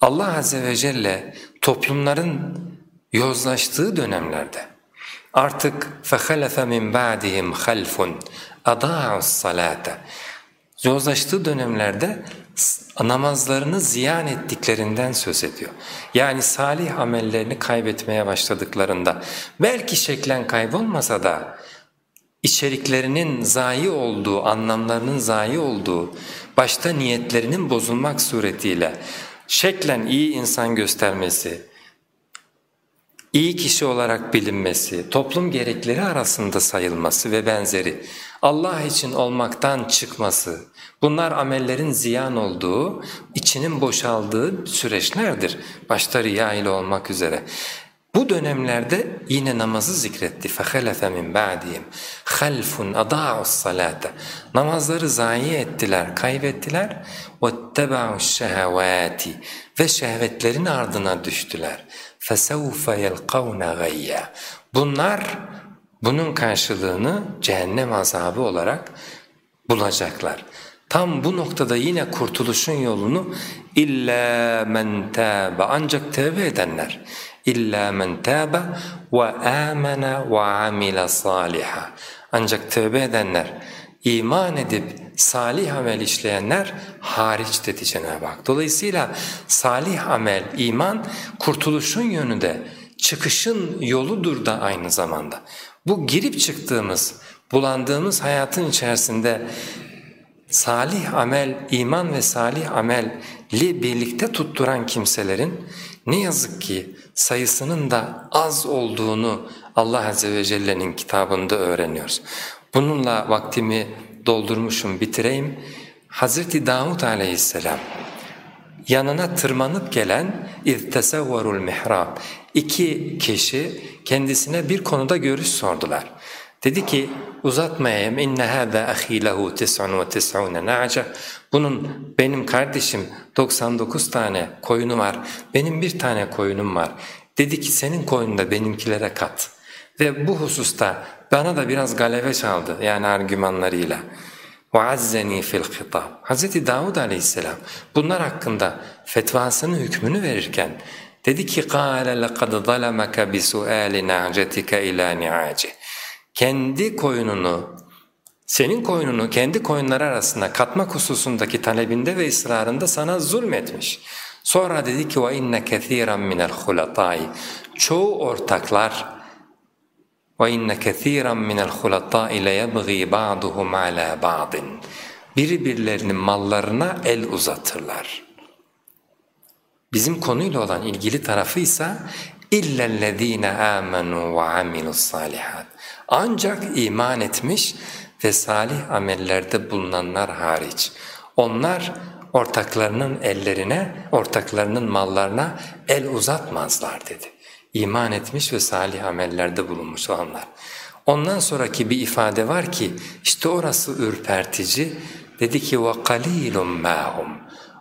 Allah Azze ve Celle toplumların yozlaştığı dönemlerde artık فَخَلَفَ مِنْ بَعْدِهِمْ خَلْفٌ اَضَاعُ الصَّلَاةَ Yozlaştığı dönemlerde namazlarını ziyan ettiklerinden söz ediyor. Yani salih amellerini kaybetmeye başladıklarında belki şeklen kaybolmasa da içeriklerinin zayi olduğu, anlamlarının zayi olduğu, başta niyetlerinin bozulmak suretiyle şeklen iyi insan göstermesi, iyi kişi olarak bilinmesi, toplum gerekleri arasında sayılması ve benzeri, Allah için olmaktan çıkması, bunlar amellerin ziyan olduğu, içinin boşaldığı süreçlerdir, başta riya ile olmak üzere. Bu dönemlerde yine namazı zikretti. فَخَلَفَ مِنْ بَعْدِهِمْ خَلْفٌ اَضَاعُ الصَّلَاةَ Namazları zayi ettiler, kaybettiler. وَاتَّبَعُوا الشَّهَوَاتِ Ve şehvetlerin ardına düştüler. فَسَوْفَ يَلْقَوْنَ غَيَّا Bunlar bunun karşılığını cehennem azabı olarak bulacaklar. Tam bu noktada yine kurtuluşun yolunu illa men tâbe ancak tevbe edenler illa men tâbe ve âmene ve amile saliha ancak tevbe edenler iman edip salih amel işleyenler hariç dedi Cenab-ı Hak. Dolayısıyla salih amel, iman kurtuluşun yönünde, çıkışın yoludur da aynı zamanda. Bu girip çıktığımız, bulandığımız hayatın içerisinde salih amel, iman ve salih amelli birlikte tutturan kimselerin ne yazık ki sayısının da az olduğunu Allah Azze ve Celle'nin kitabında öğreniyoruz. Bununla vaktimi doldurmuşum bitireyim. Hazreti Davud aleyhisselam yanına tırmanıp gelen اِذْتَسَوَّرُ الْمِحْرَابِ iki kişi kendisine bir konuda görüş sordular. Dedi ki uzatmayayım inne hâzâ ahî lehu tis'un ve tis'ûne na'ce bunun benim kardeşim 99 tane koyunu var benim bir tane koyunum var. Dedi ki senin koyunu da benimkilere kat ve bu hususta bana da biraz galebe çaldı yani argümanlarıyla. وَعَزَّنِي fil الْخِطَابِ Hz. Davud aleyhisselam bunlar hakkında fetvasını hükmünü verirken dedi ki قَالَ لَقَدْ ظَلَمَكَ بِسُؤَالِ نَعْجَتِكَ اِلَى نِعَاجِهِ Kendi koyununu, senin koyununu kendi koyunları arasında katmak hususundaki talebinde ve ısrarında sana zulmetmiş. Sonra dedi ki وَاِنَّ كَثِيرًا مِنَ الْخُلَطَاءِ Çoğu ortaklar وَاِنَّ كَثِيرًا مِنَ الْخُلَطَاءِ لَيَبْغِي بَعْضُهُمْ عَلَى بَعْضٍ Birbirlerinin mallarına el uzatırlar. Bizim konuyla olan ilgili tarafı ise اِلَّا الَّذ۪ينَ آمَنُوا وَعَمِلُوا الصَّالِحَاتِ Ancak iman etmiş ve salih amellerde bulunanlar hariç. Onlar ortaklarının ellerine, ortaklarının mallarına el uzatmazlar dedi iman etmiş ve salih amellerde bulunmuş olanlar. Ondan sonraki bir ifade var ki işte orası ürpertici. Dedi ki وَقَلِيلٌ مَاهُمْ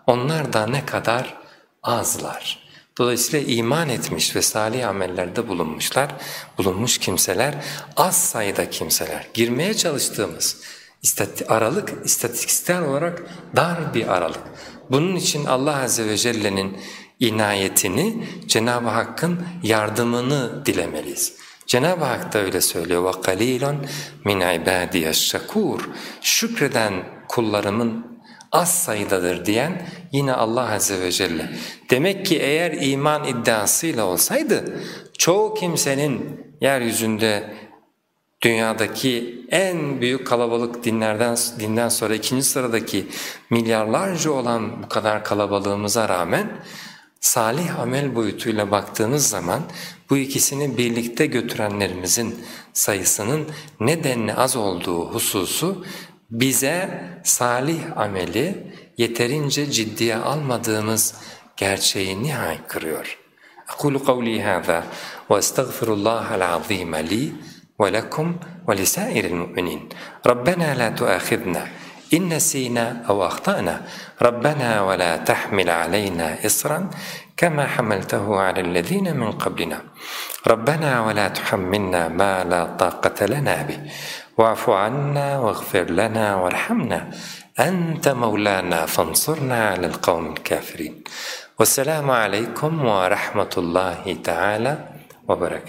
Onlar da ne kadar azlar. Dolayısıyla iman etmiş ve salih amellerde bulunmuşlar, bulunmuş kimseler az sayıda kimseler. Girmeye çalıştığımız aralık istatistiksel olarak dar bir aralık. Bunun için Allah Azze ve Celle'nin inayetini, Cenab-ı Hakk'ın yardımını dilemeliyiz. Cenab-ı Hak da öyle söylüyor وَقَلِيلٌ مِنْ عِبَادِيَ الشَّكُورِ Şükreden kullarımın az sayıdadır diyen yine Allah Azze ve Celle. Demek ki eğer iman iddiasıyla olsaydı çoğu kimsenin yeryüzünde dünyadaki en büyük kalabalık dinlerden dinden sonra ikinci sıradaki milyarlarca olan bu kadar kalabalığımıza rağmen salih amel boyutuyla baktığınız zaman bu ikisini birlikte götürenlerimizin sayısının nedenli az olduğu hususu bize salih ameli yeterince ciddiye almadığımız gerçeğini haykırıyor. أقول قولي هذا وأستغفر الله العظيم لي ولكم ولسائر المؤمنين ربنا لا تؤاخذنا إن نسينا أو أخطأنا. ربنا ولا تحمل علينا إصرا كما حملته على الذين من قبلنا. ربنا ولا تحملنا ما لا طاقة لنا به. واعف عنا واغفر لنا وارحمنا. أنت مولانا فانصرنا على القوم الكافرين. والسلام عليكم ورحمة الله تعالى وبركاته.